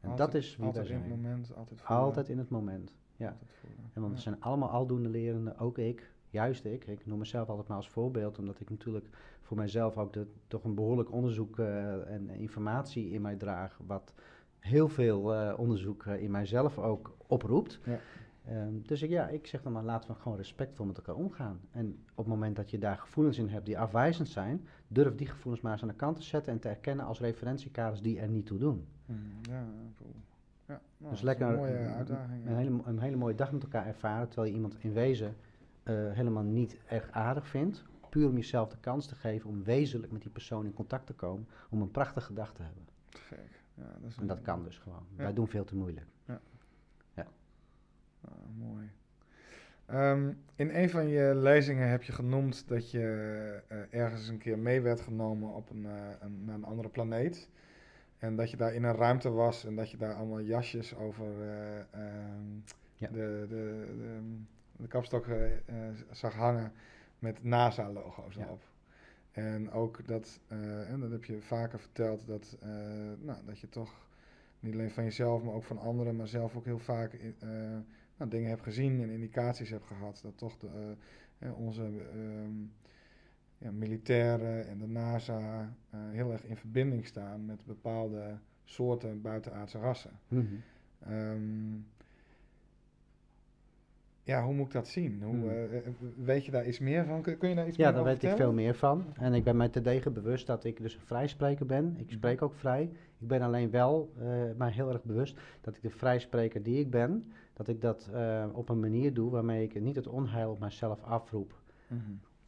En Altijd- dat is wie wij altijd in het moment, altijd voelen. Altijd in het moment. Ja. En want het zijn allemaal aldoende lerenden, ook ik, juist ik. Ik noem mezelf altijd maar als voorbeeld, omdat ik natuurlijk voor mijzelf ook de, toch een behoorlijk onderzoek eh, en informatie in mij draag, wat heel veel eh, onderzoek eh, in mijzelf ook oproept. Ja. Ehm, dus ik, ja, ik zeg dan maar, laten we gewoon respectvol met elkaar omgaan. En op het moment dat je daar gevoelens in hebt die afwijzend zijn, durf die gevoelens maar eens aan de kant te zetten en te erkennen als referentiekaders die er niet toe doen. Mhm. Ja, cool. Ja, nou, dat Dus is lekker een mooie uitdaging. Een ja. hele, een hele mooie dag met elkaar ervaren, terwijl je iemand in wezen eh, helemaal niet erg aardig vindt. Puur om jezelf de kans te geven om wezenlijk met die persoon in contact te komen, om een prachtige dag te hebben. Gek. Ja, dat is En dat een- kan dus gewoon. Ja. Wij doen veel te moeilijk. Ah, mooi. Ehm, in een van je lezingen heb je genoemd dat je eh, ergens een keer mee werd genomen op een, eh, een, naar een andere planeet. En dat je daar in een ruimte was en dat je daar allemaal jasjes over eh, ehm, Ja. de, de, de, de kapstok zag hangen met NASA-logo's Ja. erop. En ook dat, eh, en dat heb je vaker verteld, dat, eh, nou, dat je toch niet alleen van jezelf, maar ook van anderen, maar zelf ook heel vaak eh, nou, dingen hebt gezien en indicaties hebt gehad. Dat toch de, onze ehm, ja, militairen en de NASA heel erg in verbinding staan met bepaalde soorten buitenaardse rassen. Ehm, ja, hoe moet ik dat zien? Hoe, Hmm. eh, eh, weet je daar iets meer van? Kun, kun je daar iets Ja, meer daar over weet ik veel meer van. En ik ben mij te degen bewust dat ik dus een vrijspreker ben. Ik Mhm. spreek ook vrij. Ik ben alleen wel eh, mij heel erg bewust dat ik de vrijspreker die ik ben, dat ik dat op een manier doe waarmee ik niet het onheil op mijzelf afroep. Mhm.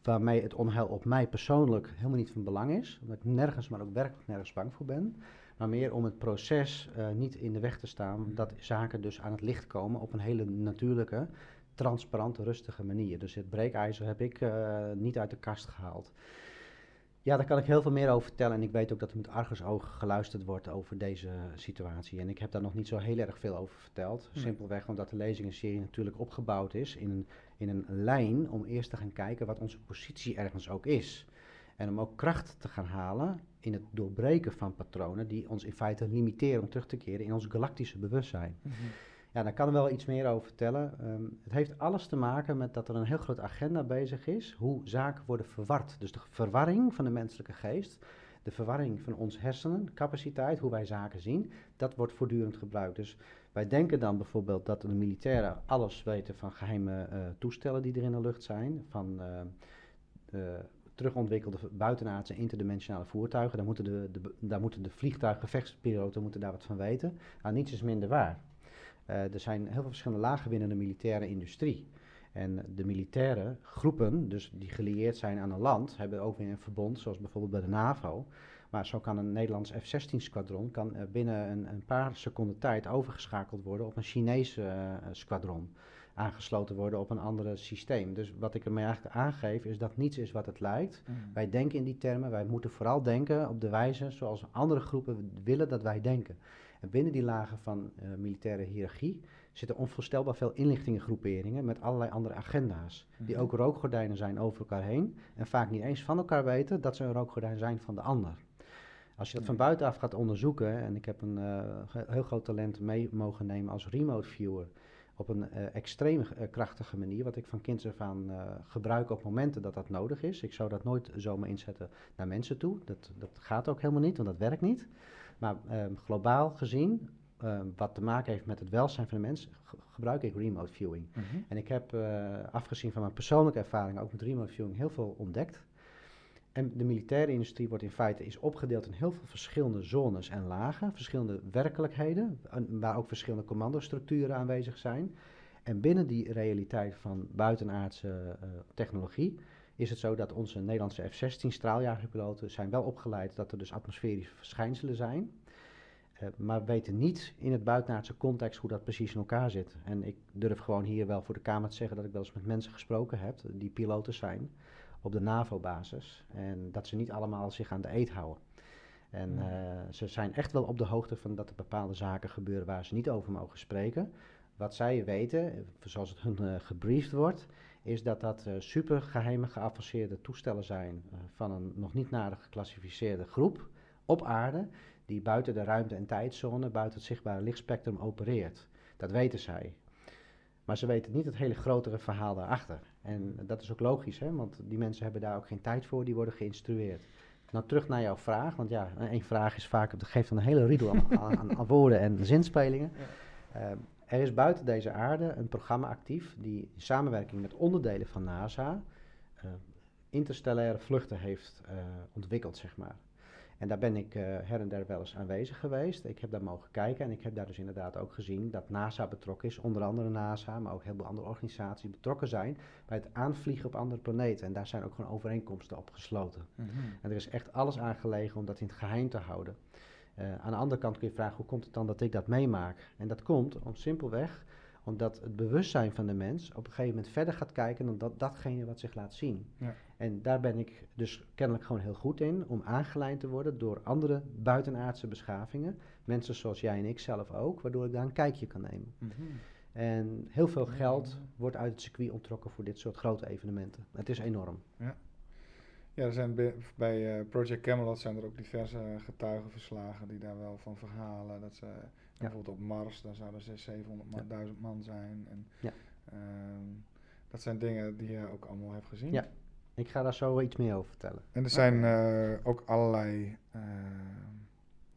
Waarmee het onheil op mij persoonlijk helemaal niet van belang is. Omdat ik nergens, maar ook werkelijk nergens bang voor ben. Maar meer om het proces niet in de weg te staan. Dat zaken dus aan het licht komen op een hele natuurlijke, transparante, rustige manier. Dus het breekijzer heb ik eh, niet uit de kast gehaald. Ja, daar kan ik heel veel meer over vertellen. En ik weet ook dat er met argusogen geluisterd wordt over deze situatie. En ik heb daar nog niet zo heel erg veel over verteld. Nee. Simpelweg omdat de lezingenserie natuurlijk opgebouwd is in een, in een lijn om eerst te gaan kijken wat onze positie ergens ook is. En om ook kracht te gaan halen in het doorbreken van patronen die ons in feite limiteren om terug te keren in ons galactische bewustzijn. Mhm. Ja, daar kan ik wel iets meer over vertellen. Ehm, het heeft alles te maken met dat er een heel groot agenda bezig is, hoe zaken worden verward. Dus de verwarring van de menselijke geest, de verwarring van ons hersenen, capaciteit, hoe wij zaken zien, dat wordt voortdurend gebruikt. Dus wij denken dan bijvoorbeeld dat de militairen alles weten van geheime eh, toestellen die er in de lucht zijn, van eh, eh, terugontwikkelde buitenaardse interdimensionale voertuigen. Daar moeten de, de, daar moeten de moeten daar wat van weten. Nou, niets is minder waar. Eh, er zijn heel veel verschillende lagen binnen de militaire industrie. En de militaire groepen, dus die gelieerd zijn aan een land, hebben ook weer een verbond, zoals bijvoorbeeld bij de NAVO. Maar zo kan een Nederlands F-16-squadron kan, eh, binnen een, een paar seconden tijd overgeschakeld worden op een Chinese eh, squadron. Aangesloten worden op een ander systeem. Dus wat ik ermee eigenlijk aangeef, is dat niets is wat het lijkt. Mhm. Wij denken in die termen, wij moeten vooral denken op de wijze zoals andere groepen willen dat wij denken. En binnen die lagen van eh, militaire hiërarchie zitten onvoorstelbaar veel inlichtingengroeperingen met allerlei andere agenda's. Die Mhm. ook rookgordijnen zijn over elkaar heen en vaak niet eens van elkaar weten dat ze een rookgordijn zijn van de ander. Als je dat van buitenaf gaat onderzoeken, en ik heb een eh, heel groot talent mee mogen nemen als remote viewer, op een eh, extreem krachtige manier, wat ik van kinds af aan gebruik op momenten dat dat nodig is. Ik zou dat nooit zomaar inzetten naar mensen toe. Dat, dat gaat ook helemaal niet, want dat werkt niet. Maar ehm, globaal gezien, ehm, wat te maken heeft met het welzijn van de mens, ge- gebruik ik remote viewing. Mhm. En ik heb, eh, afgezien van mijn persoonlijke ervaring, ook met remote viewing heel veel ontdekt. En de militaire industrie wordt in feite is opgedeeld in heel veel verschillende zones en lagen, verschillende werkelijkheden, en waar ook verschillende commandostructuren aanwezig zijn. En binnen die realiteit van buitenaardse eh, technologie is het zo dat onze Nederlandse F-16 straaljagerpiloten zijn wel opgeleid dat er dus atmosferische verschijnselen zijn. eh, maar weten niet in het buitenaardse context hoe dat precies in elkaar zit. En ik durf gewoon hier wel voor de Kamer te zeggen dat ik wel eens met mensen gesproken heb die piloten zijn op de NAVO-basis. En dat ze niet allemaal zich aan de eet houden. En Hmm. eh, ze zijn echt wel op de hoogte van dat er bepaalde zaken gebeuren waar ze niet over mogen spreken. Wat zij weten, eh, zoals het hun eh, gebriefd wordt, is dat dat eh supergeheime geavanceerde toestellen zijn eh, van een nog niet nader geclassificeerde groep op aarde, die buiten de ruimte- en tijdzone, buiten het zichtbare lichtspectrum opereert. Dat weten zij. Maar ze weten niet het hele grotere verhaal daarachter. En dat is ook logisch, hè? want die mensen hebben daar ook geen tijd voor, die worden geïnstrueerd. Nou, terug naar jouw vraag, want ja, één vraag is vaak, dat geeft een hele riedel aan, aan, aan woorden en zinspelingen. Ehm, er is buiten deze aarde een programma actief die in samenwerking met onderdelen van NASA eh, interstellaire vluchten heeft eh, ontwikkeld, zeg maar. En daar ben ik eh, her en der wel eens aanwezig geweest. Ik heb daar mogen kijken en ik heb daar dus inderdaad ook gezien dat NASA betrokken is. Onder andere NASA, maar ook heel veel andere organisaties betrokken zijn bij het aanvliegen op andere planeten. En daar zijn ook gewoon overeenkomsten op gesloten. Mhm. En er is echt alles aangelegen om dat in het geheim te houden. Eh, aan de andere kant kun je vragen, hoe komt het dan dat ik dat meemaak? En dat komt om simpelweg omdat het bewustzijn van de mens op een gegeven moment verder gaat kijken dan dat, datgene wat zich laat zien. Ja. En daar ben ik dus kennelijk gewoon heel goed in, om aangeleid te worden door andere buitenaardse beschavingen. Mensen zoals jij en ik zelf ook, waardoor ik daar een kijkje kan nemen. Mhm. En heel veel geld wordt uit het circuit onttrokken voor dit soort grote evenementen. Het is enorm. Ja, er zijn bij, bij eh, Project Camelot zijn er ook diverse getuigenverslagen die daar wel van verhalen. Dat ze bijvoorbeeld op Mars, daar zouden 600, 700 man, 1000 man zijn. En, Ja. ehm, dat zijn dingen die je ook allemaal hebt gezien. Ja. Ik ga daar zo iets meer over vertellen. En er zijn eh, ook allerlei eh,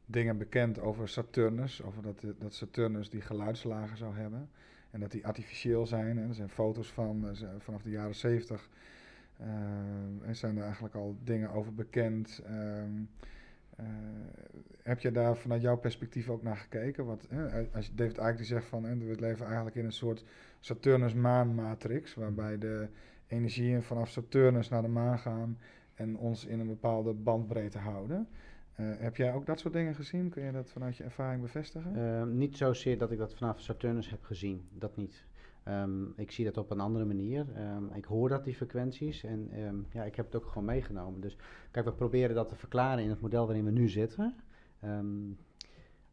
dingen bekend over Saturnus. Over dat, dat Saturnus die geluidslagen zou hebben. En dat die artificieel zijn. En er zijn foto's van, vanaf de jaren 70. Er zijn er eigenlijk al dingen over bekend. Ehm, eh, heb je daar vanuit jouw perspectief ook naar gekeken? Wat, als David Icke die zegt van we leven eigenlijk in een soort Saturnus-maan-matrix. Waarbij de energieën vanaf Saturnus naar de maan gaan en ons in een bepaalde bandbreedte houden. Uh, heb jij ook dat soort dingen gezien? Kun je dat vanuit je ervaring bevestigen? Uh, niet zozeer dat ik dat vanaf Saturnus heb gezien, dat niet. Um, ik zie dat op een andere manier. Um, ik hoor dat, die frequenties, en um, ja, ik heb het ook gewoon meegenomen. Dus kijk, we proberen dat te verklaren in het model waarin we nu zitten.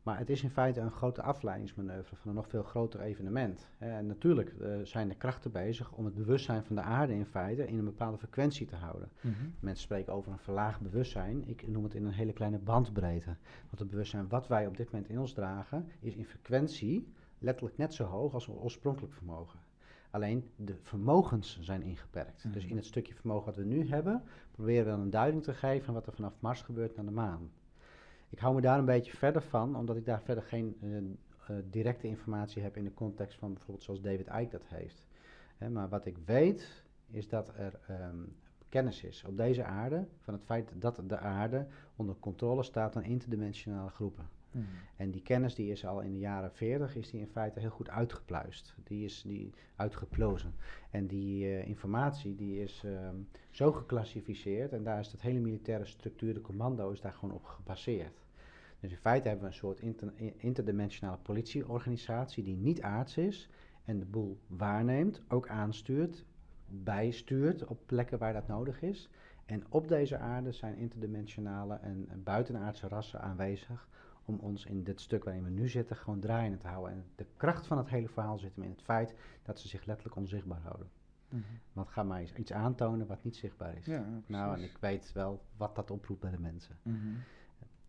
maar het is in feite een grote afleidingsmanoeuvre van een nog veel groter evenement. En natuurlijk uh, zijn er krachten bezig om het bewustzijn van de aarde in feite in een bepaalde frequentie te houden. Mhm. Mensen spreken over een verlaagd bewustzijn. Ik noem het in een hele kleine bandbreedte. Want het bewustzijn wat wij op dit moment in ons dragen, is in frequentie letterlijk net zo hoog als oorspronkelijk vermogen. Alleen de vermogens zijn ingeperkt. Dus in het stukje vermogen wat we nu hebben, proberen we dan een duiding te geven van wat er vanaf Mars gebeurt naar de maan. Ik hou me daar een beetje verder van, omdat ik daar verder geen uh, uh, directe informatie heb in de context van bijvoorbeeld zoals David Icke dat heeft. Hè, maar wat ik weet, is dat er um, kennis is op deze aarde van het feit dat de aarde onder controle staat aan interdimensionale groepen. Mhm. En die kennis die is al in de jaren 40 is die in feite heel goed uitgepluist. Die is die uitgeplozen. En die uh, informatie die is um, zo geclassificeerd en daar is het hele militaire structuur, de commando, is daar gewoon op gebaseerd. Dus in feite hebben we een soort inter interdimensionale politieorganisatie die niet aards is en de boel waarneemt, ook aanstuurt, bijstuurt op plekken waar dat nodig is. En op deze aarde zijn interdimensionale en, en buitenaardse rassen aanwezig om ons in dit stuk waarin we nu zitten gewoon draaiende te houden. En de kracht van het hele verhaal zit hem in het feit dat ze zich letterlijk onzichtbaar houden. Mhm. Want ga mij iets aantonen wat niet zichtbaar is. Ja, nou, en ik weet wel wat dat oproept bij de mensen. Mhm.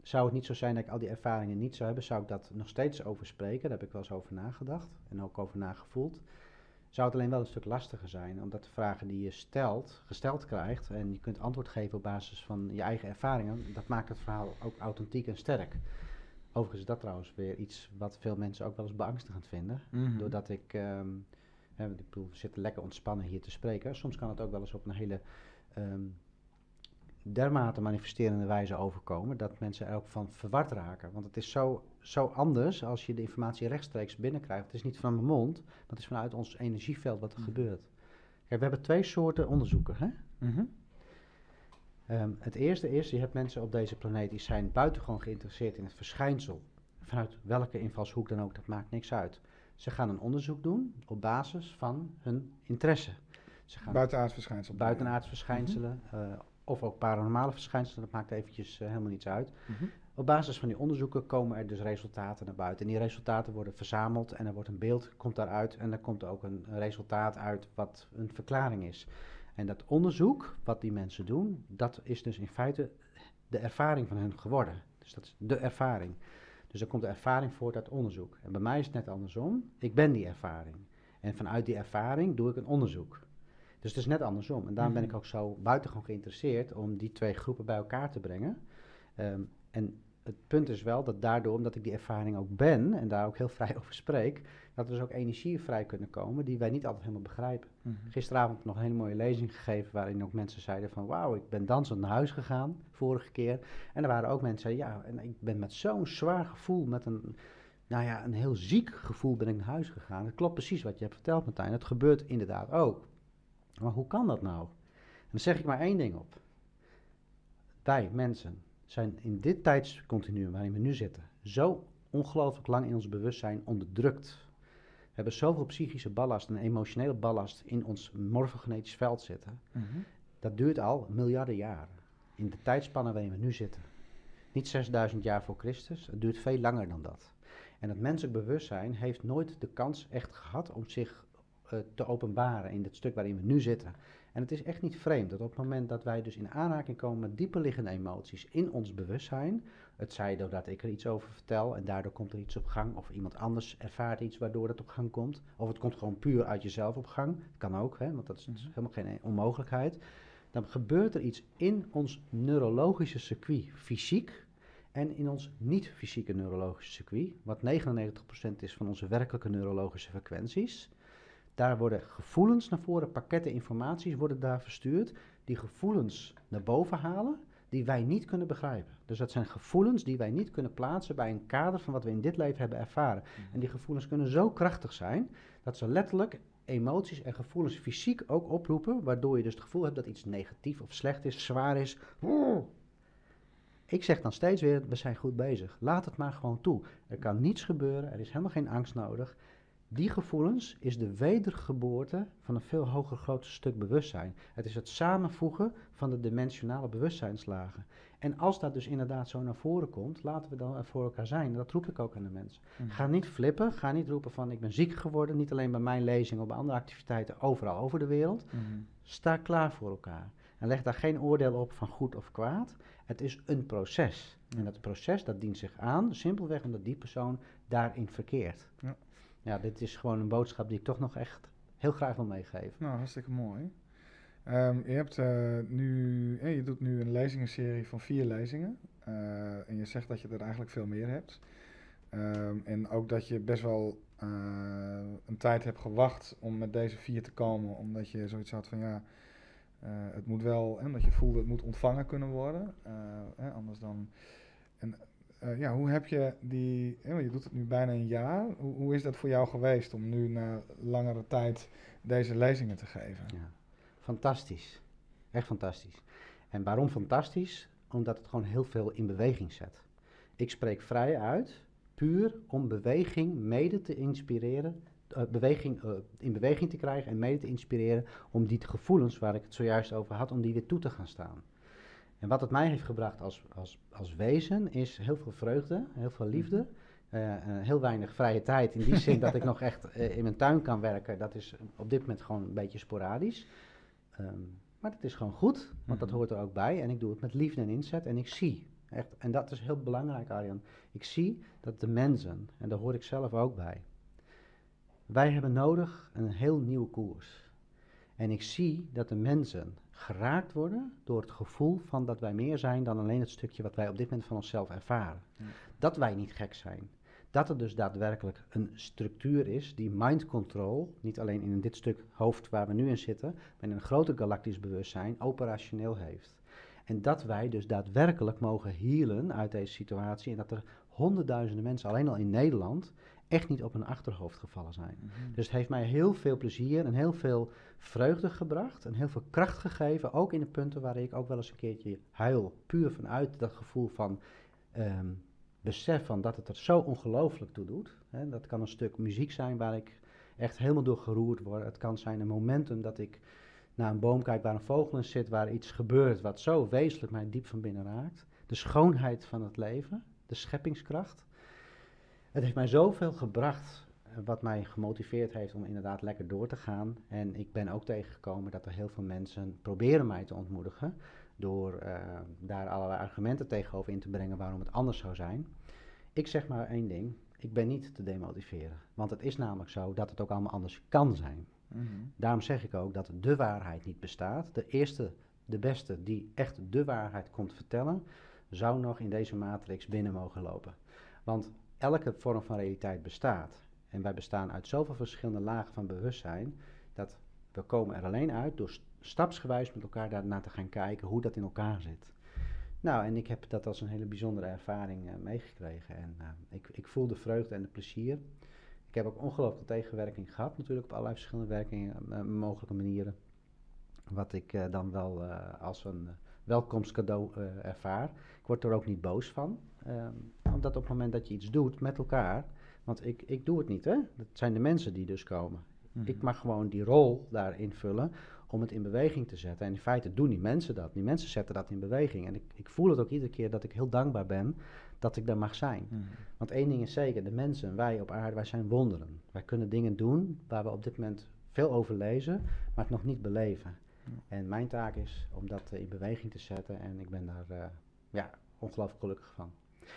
Zou het niet zo zijn dat ik al die ervaringen niet zou hebben, zou ik dat nog steeds over spreken. Daar heb ik wel eens over nagedacht en ook over nagevoeld. Zou het alleen wel een stuk lastiger zijn, omdat de vragen die je stelt, gesteld krijgt en je kunt antwoord geven op basis van je eigen ervaringen, dat maakt het verhaal ook authentiek en sterk. Overigens is dat trouwens weer iets wat veel mensen ook wel eens beangstigend vinden. Mhm. Doordat ik, ehm, hè, ik bedoel, we zitten lekker ontspannen hier te spreken. Soms kan het ook wel eens op een hele ehm, dermate manifesterende wijze overkomen dat mensen er ook van verward raken. Want het is zo, zo anders als je de informatie rechtstreeks binnenkrijgt. Het is niet van mijn mond, maar het is vanuit ons energieveld wat er Mhm. gebeurt. Kijk, we hebben twee soorten onderzoeken. Hè? Mhm. Ehm, het eerste is, je hebt mensen op deze planeet die zijn buitengewoon geïnteresseerd in het verschijnsel. Vanuit welke invalshoek dan ook, dat maakt niks uit. Ze gaan een onderzoek doen op basis van hun interesse. Ze gaan Buitenaards verschijnsel. buitenaards verschijnselen eh, of ook paranormale verschijnselen, dat maakt eventjes eh, helemaal niets uit. Mhm. Op basis van die onderzoeken komen er dus resultaten naar buiten. En die resultaten worden verzameld en er wordt een beeld, komt daaruit en er komt ook een resultaat uit wat een verklaring is. En dat onderzoek, wat die mensen doen, dat is dus in feite de ervaring van hun geworden. Dus dat is de ervaring. Dus er komt de ervaring voort uit onderzoek. En bij mij is het net andersom. Ik ben die ervaring. En vanuit die ervaring doe ik een onderzoek. Dus het is net andersom. En daarom ben ik Mhm. ook zo buitengewoon geïnteresseerd om die twee groepen bij elkaar te brengen. Ehm, en het punt is wel dat daardoor, omdat ik die ervaring ook ben en daar ook heel vrij over spreek, dat er dus ook energieën vrij kunnen komen die wij niet altijd helemaal begrijpen. Mhm. Gisteravond nog een hele mooie lezing gegeven waarin ook mensen zeiden van wauw, ik ben dansend naar huis gegaan vorige keer. En er waren ook mensen die zeiden ja, en ik ben met zo'n zwaar gevoel, met een, nou ja, een heel ziek gevoel ben ik naar huis gegaan. Het klopt precies wat je hebt verteld Martijn, het gebeurt inderdaad ook. Maar hoe kan dat nou? En dan zeg ik maar één ding op. Wij mensen zijn in dit tijdscontinuum waarin we nu zitten zo ongelooflijk lang in ons bewustzijn onderdrukt. We hebben zoveel psychische ballast en emotionele ballast in ons morfogenetisch veld zitten. Mhm. Dat duurt al miljarden jaren. In de tijdspannen waarin we nu zitten. Niet 6000 jaar voor Christus, het duurt veel langer dan dat. En het menselijk bewustzijn heeft nooit de kans echt gehad om zich eh, te openbaren in het stuk waarin we nu zitten. En het is echt niet vreemd dat op het moment dat wij dus in aanraking komen met dieperliggende emoties in ons bewustzijn, het zij doordat ik er iets over vertel en daardoor komt er iets op gang, of iemand anders ervaart iets waardoor het op gang komt, of het komt gewoon puur uit jezelf op gang, kan ook, hè, want dat is, Mhm. helemaal geen onmogelijkheid, dan gebeurt er iets in ons neurologische circuit, fysiek, en in ons niet-fysieke neurologische circuit, wat 99% is van onze werkelijke neurologische frequenties. Daar worden gevoelens naar voren, pakketten informaties worden daar verstuurd, die gevoelens naar boven halen, die wij niet kunnen begrijpen. Dus dat zijn gevoelens die wij niet kunnen plaatsen bij een kader van wat we in dit leven hebben ervaren. En die gevoelens kunnen zo krachtig zijn, dat ze letterlijk emoties en gevoelens fysiek ook oproepen, waardoor je dus het gevoel hebt dat iets negatief of slecht is, zwaar is. Ik zeg dan steeds weer, we zijn goed bezig. Laat het maar gewoon toe. Er kan niets gebeuren, er is helemaal geen angst nodig. Die gevoelens is de wedergeboorte van een veel hoger groter stuk bewustzijn. Het is het samenvoegen van de dimensionale bewustzijnslagen. En als dat dus inderdaad zo naar voren komt, laten we dan voor elkaar zijn. Dat roep ik ook aan de mensen. Mhm. Ga niet flippen, ga niet roepen van ik ben ziek geworden. Niet alleen bij mijn lezing, of bij andere activiteiten overal over de wereld. Mhm. Sta klaar voor elkaar. En leg daar geen oordeel op van goed of kwaad. Het is een proces. Ja. En dat proces dat dient zich aan, simpelweg omdat die persoon daarin verkeert. Ja. Ja, dit is gewoon een boodschap die ik toch nog echt heel graag wil meegeven. Nou, hartstikke mooi. Ehm, je, hebt, eh, nu, eh, je doet nu een lezingenserie van vier lezingen. Eh, en je zegt dat je er eigenlijk veel meer hebt. Ehm, en ook dat je best wel een tijd hebt gewacht om met deze vier te komen. Omdat je zoiets had van ja, het moet wel, en dat je voelde het moet ontvangen kunnen worden. Anders dan. Eh, ja, hoe heb je die. je doet het nu bijna een jaar. Hoe, hoe is dat voor jou geweest om nu na langere tijd deze lezingen te geven? Ja. Fantastisch. Echt fantastisch. En waarom fantastisch? Omdat het gewoon heel veel in beweging zet. Ik spreek vrij uit, puur om beweging mede te inspireren, eh, beweging, eh, in beweging te krijgen en mede te inspireren om die gevoelens waar ik het zojuist over had, om die weer toe te gaan staan. En wat het mij heeft gebracht als, als, als wezen is heel veel vreugde, heel veel liefde, eh, eh, heel weinig vrije tijd. In die zin dat ik nog echt eh, in mijn tuin kan werken, dat is op dit moment gewoon een beetje sporadisch. Ehm, maar dat is gewoon goed, want dat Mhm. hoort er ook bij. En ik doe het met liefde en inzet. En ik zie, echt, en dat is heel belangrijk, Arjan. Ik zie dat de mensen, en daar hoor ik zelf ook bij. Wij hebben nodig een heel nieuwe koers. En ik zie dat de mensen geraakt worden door het gevoel van dat wij meer zijn dan alleen het stukje wat wij op dit moment van onszelf ervaren. Ja. Dat wij niet gek zijn. Dat er dus daadwerkelijk een structuur is die mind control, niet alleen in dit stuk hoofd waar we nu in zitten, maar in een groter galactisch bewustzijn, operationeel heeft. En dat wij dus daadwerkelijk mogen healen uit deze situatie en dat er honderdduizenden mensen alleen al in Nederland echt niet op hun achterhoofd gevallen zijn. Dus het heeft mij heel veel plezier en heel veel vreugde gebracht en heel veel kracht gegeven. Ook in de punten waar ik ook wel eens een keertje huil. Puur vanuit dat gevoel van ehm, besef van dat het er zo ongelooflijk toe doet. Dat kan een stuk muziek zijn waar ik echt helemaal door geroerd word. Het kan zijn een momentum dat ik naar een boom kijk waar een vogel in zit, waar iets gebeurt wat zo wezenlijk mij diep van binnen raakt. De schoonheid van het leven, de scheppingskracht. Het heeft mij zoveel gebracht, eh, wat mij gemotiveerd heeft om inderdaad lekker door te gaan. En ik ben ook tegengekomen dat er heel veel mensen proberen mij te ontmoedigen. Door eh, daar allerlei argumenten tegenover in te brengen waarom het anders zou zijn. Ik zeg maar één ding, ik ben niet te demotiveren. Want het is namelijk zo dat het ook allemaal anders kan zijn. Mhm. Daarom zeg ik ook dat de waarheid niet bestaat. De eerste, de beste die echt de waarheid komt vertellen, zou nog in deze matrix binnen mogen lopen. Want elke vorm van realiteit bestaat. En wij bestaan uit zoveel verschillende lagen van bewustzijn, dat we komen er alleen uit door st- stapsgewijs met elkaar daarna te gaan kijken hoe dat in elkaar zit. Nou, en ik heb dat als een hele bijzondere ervaring eh, meegekregen. En eh, ik, ik voel de vreugde en de plezier. Ik heb ook ongelooflijke tegenwerking gehad, natuurlijk op allerlei verschillende werkingen, eh, mogelijke manieren. Wat ik dan wel als een welkomstcadeau ervaar. Ik word er ook niet boos van. ehm, omdat op het moment dat je iets doet met elkaar. Want ik, ik doe het niet, hè? Dat zijn de mensen die dus komen. Mhm. Ik mag gewoon die rol daarin vullen om het in beweging te zetten. En in feite doen die mensen dat. Die mensen zetten dat in beweging. En ik, ik voel het ook iedere keer dat ik heel dankbaar ben dat ik daar mag zijn. Mhm. Want één ding is zeker, de mensen, wij op aarde, wij zijn wonderen. Wij kunnen dingen doen waar we op dit moment veel over lezen, maar het nog niet beleven. En mijn taak is om dat in beweging te zetten en ik ben daar ja, ongelooflijk gelukkig van.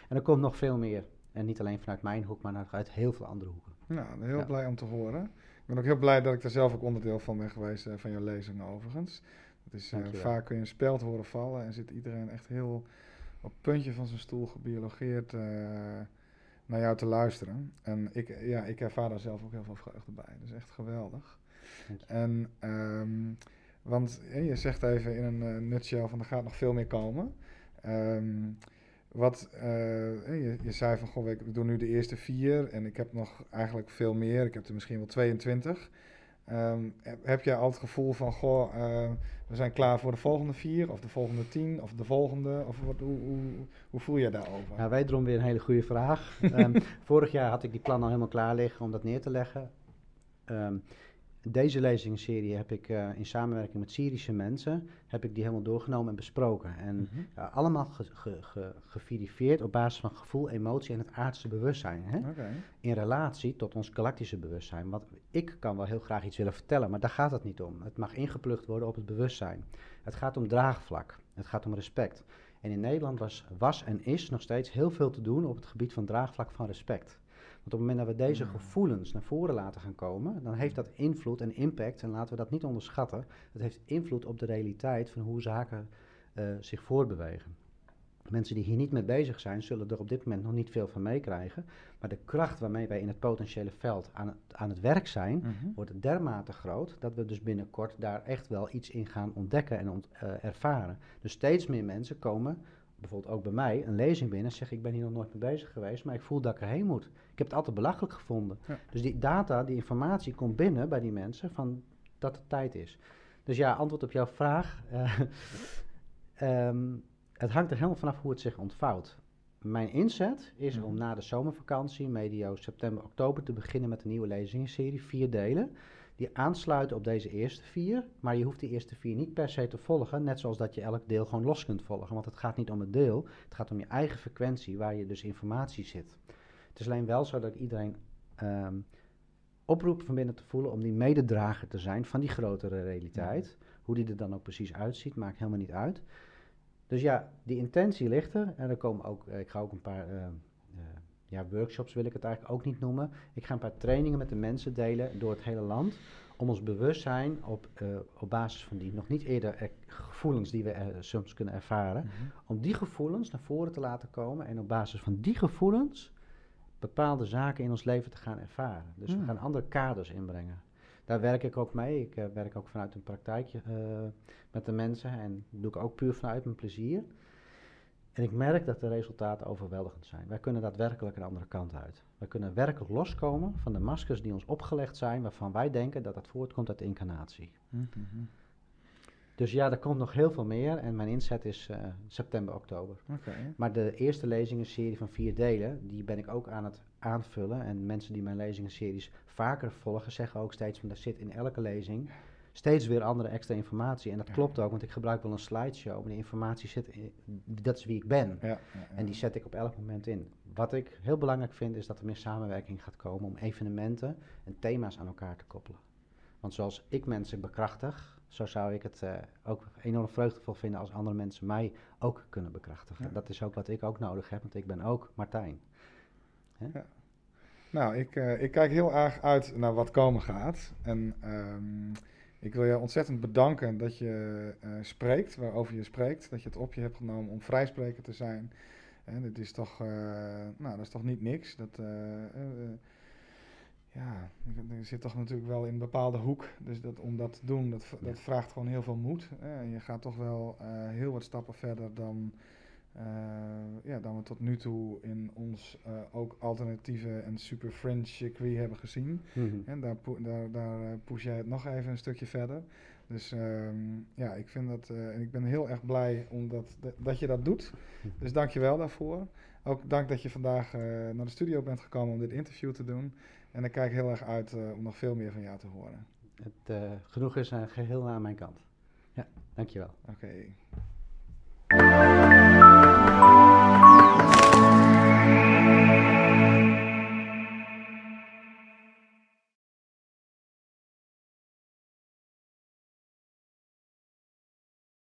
En er komt nog veel meer. En niet alleen vanuit mijn hoek, maar uit heel veel andere hoeken. Nou, heel blij om te horen. Ik ben ook heel blij dat ik er zelf ook onderdeel van ben geweest uh, van jouw lezingen overigens. Het is, uh, vaak kun je een speld horen vallen en zit iedereen echt heel op het puntje van zijn stoel gebiologeerd uh, naar jou te luisteren. En ik, ja, ik ervaar daar zelf ook heel veel vreugde bij. Dat is echt geweldig. En, um, want je zegt even in een nutshell van er gaat nog veel meer komen. Um, wat, uh, je, je, zei van, goh, ik doe nu de eerste vier en ik heb nog eigenlijk veel meer. Ik heb er misschien wel 22. Um, heb, jij al het gevoel van, goh, uh, we zijn klaar voor de volgende vier of de volgende tien of de volgende? Of wat, hoe, hoe, hoe voel je daarover? Ja, wederom weer een hele goede vraag. um, vorig jaar had ik die plan al helemaal klaar liggen om dat neer te leggen. Um, deze lezingsserie heb ik uh, in samenwerking met Syrische mensen, heb ik die helemaal doorgenomen en besproken. En mm -hmm. uh, allemaal ge, ge, ge, geverifieerd op basis van gevoel, emotie en het aardse bewustzijn. Hè? Okay. In relatie tot ons galactische bewustzijn. Want ik kan wel heel graag iets willen vertellen, maar daar gaat het niet om. Het mag ingeplucht worden op het bewustzijn. Het gaat om draagvlak. Het gaat om respect. En in Nederland was, was en is nog steeds heel veel te doen op het gebied van draagvlak van respect. Want op het moment dat we deze gevoelens naar voren laten gaan komen, dan heeft dat invloed en impact, en laten we dat niet onderschatten, het heeft invloed op de realiteit van hoe zaken uh, zich voortbewegen. Mensen die hier niet mee bezig zijn, zullen er op dit moment nog niet veel van meekrijgen. Maar de kracht waarmee wij in het potentiële veld aan het, aan het werk zijn, mm -hmm. wordt dermate groot dat we dus binnenkort daar echt wel iets in gaan ontdekken en ont, uh, ervaren. Dus steeds meer mensen komen bijvoorbeeld ook bij mij een lezing binnen en zeg ik ben hier nog nooit mee bezig geweest, maar ik voel dat ik erheen moet. Ik heb het altijd belachelijk gevonden. Ja. Dus die data, die informatie komt binnen bij die mensen van dat het tijd is. Dus ja, antwoord op jouw vraag. Uh, um, het hangt er helemaal vanaf hoe het zich ontvouwt. Mijn inzet is mm. om na de zomervakantie, medio september, oktober, te beginnen met een nieuwe lezingenserie, vier delen die aansluiten op deze eerste vier. Maar je hoeft die eerste vier niet per se te volgen, net zoals dat je elk deel gewoon los kunt volgen. Want het gaat niet om het deel, het gaat om je eigen frequentie waar je dus informatie zit. Het is alleen wel zo dat iedereen um, oproept van binnen te voelen om die mededrager te zijn van die grotere realiteit. Hoe die er dan ook precies uitziet, maakt helemaal niet uit. Dus ja, die intentie ligt er. En er komen ook, uh, ik ga ook een paar uh, ja, workshops wil ik het eigenlijk ook niet noemen. Ik ga een paar trainingen met de mensen delen door het hele land. Om ons bewustzijn op, uh, op basis van die nog niet eerder gevoelens die we er, soms kunnen ervaren. Mm -hmm. Om die gevoelens naar voren te laten komen. En op basis van die gevoelens bepaalde zaken in ons leven te gaan ervaren. Dus mm. we gaan andere kaders inbrengen. Daar werk ik ook mee. Ik uh, werk ook vanuit een praktijkje uh, met de mensen. En dat doe ik ook puur vanuit mijn plezier. En ik merk dat de resultaten overweldigend zijn. Wij kunnen daadwerkelijk een andere kant uit. Wij kunnen werkelijk loskomen van de maskers die ons opgelegd zijn, waarvan wij denken dat dat voortkomt uit de incarnatie. Mm -hmm. Dus ja, er komt nog heel veel meer en mijn inzet is uh, september, oktober. Okay. Maar de eerste lezingenserie van vier delen, die ben ik ook aan het aanvullen. En mensen die mijn lezingenseries vaker volgen, zeggen ook steeds van, er zit in elke lezing steeds weer andere extra informatie. En dat ja. klopt ook, want ik gebruik wel een slideshow, maar die informatie zit, in, dat is wie ik ben. Ja, ja, en die zet ik op elk moment in. Wat ik heel belangrijk vind, is dat er meer samenwerking gaat komen om evenementen en thema's aan elkaar te koppelen. Want zoals ik mensen bekrachtig, zo zou ik het uh, ook enorm vreugdevol vinden als andere mensen mij ook kunnen bekrachtigen. Dat is ook wat ik ook nodig heb, want ik ben ook Martijn. Nou, ik, uh, ik kijk heel erg uit naar wat komen gaat. En um, ik wil je ontzettend bedanken dat je uh, spreekt, waarover je spreekt. Dat je het op je hebt genomen om vrijspreker te zijn. En dit is toch, uh, nou, dat is toch niet niks. Dat, uh, ja, je zit toch natuurlijk wel in een bepaalde hoek. Dus dat, om dat te doen, dat, dat vraagt gewoon heel veel moed. En je gaat toch wel heel wat stappen verder dan ja, dan we tot nu toe in ons uh, ook alternatieve en super fringe circuit hebben gezien. Mm -hmm. En daar, daar, daar uh, push jij het nog even een stukje verder. Dus um, ja, ik vind dat, en ik ben heel erg blij omdat dat je dat doet. Dus dank je wel daarvoor. Ook dank dat je vandaag naar de studio bent gekomen om dit interview te doen. En ik kijk heel erg uit om nog veel meer van jou te horen. Het, genoeg is geheel aan mijn kant. Ja, dankjewel. Oké. Okay.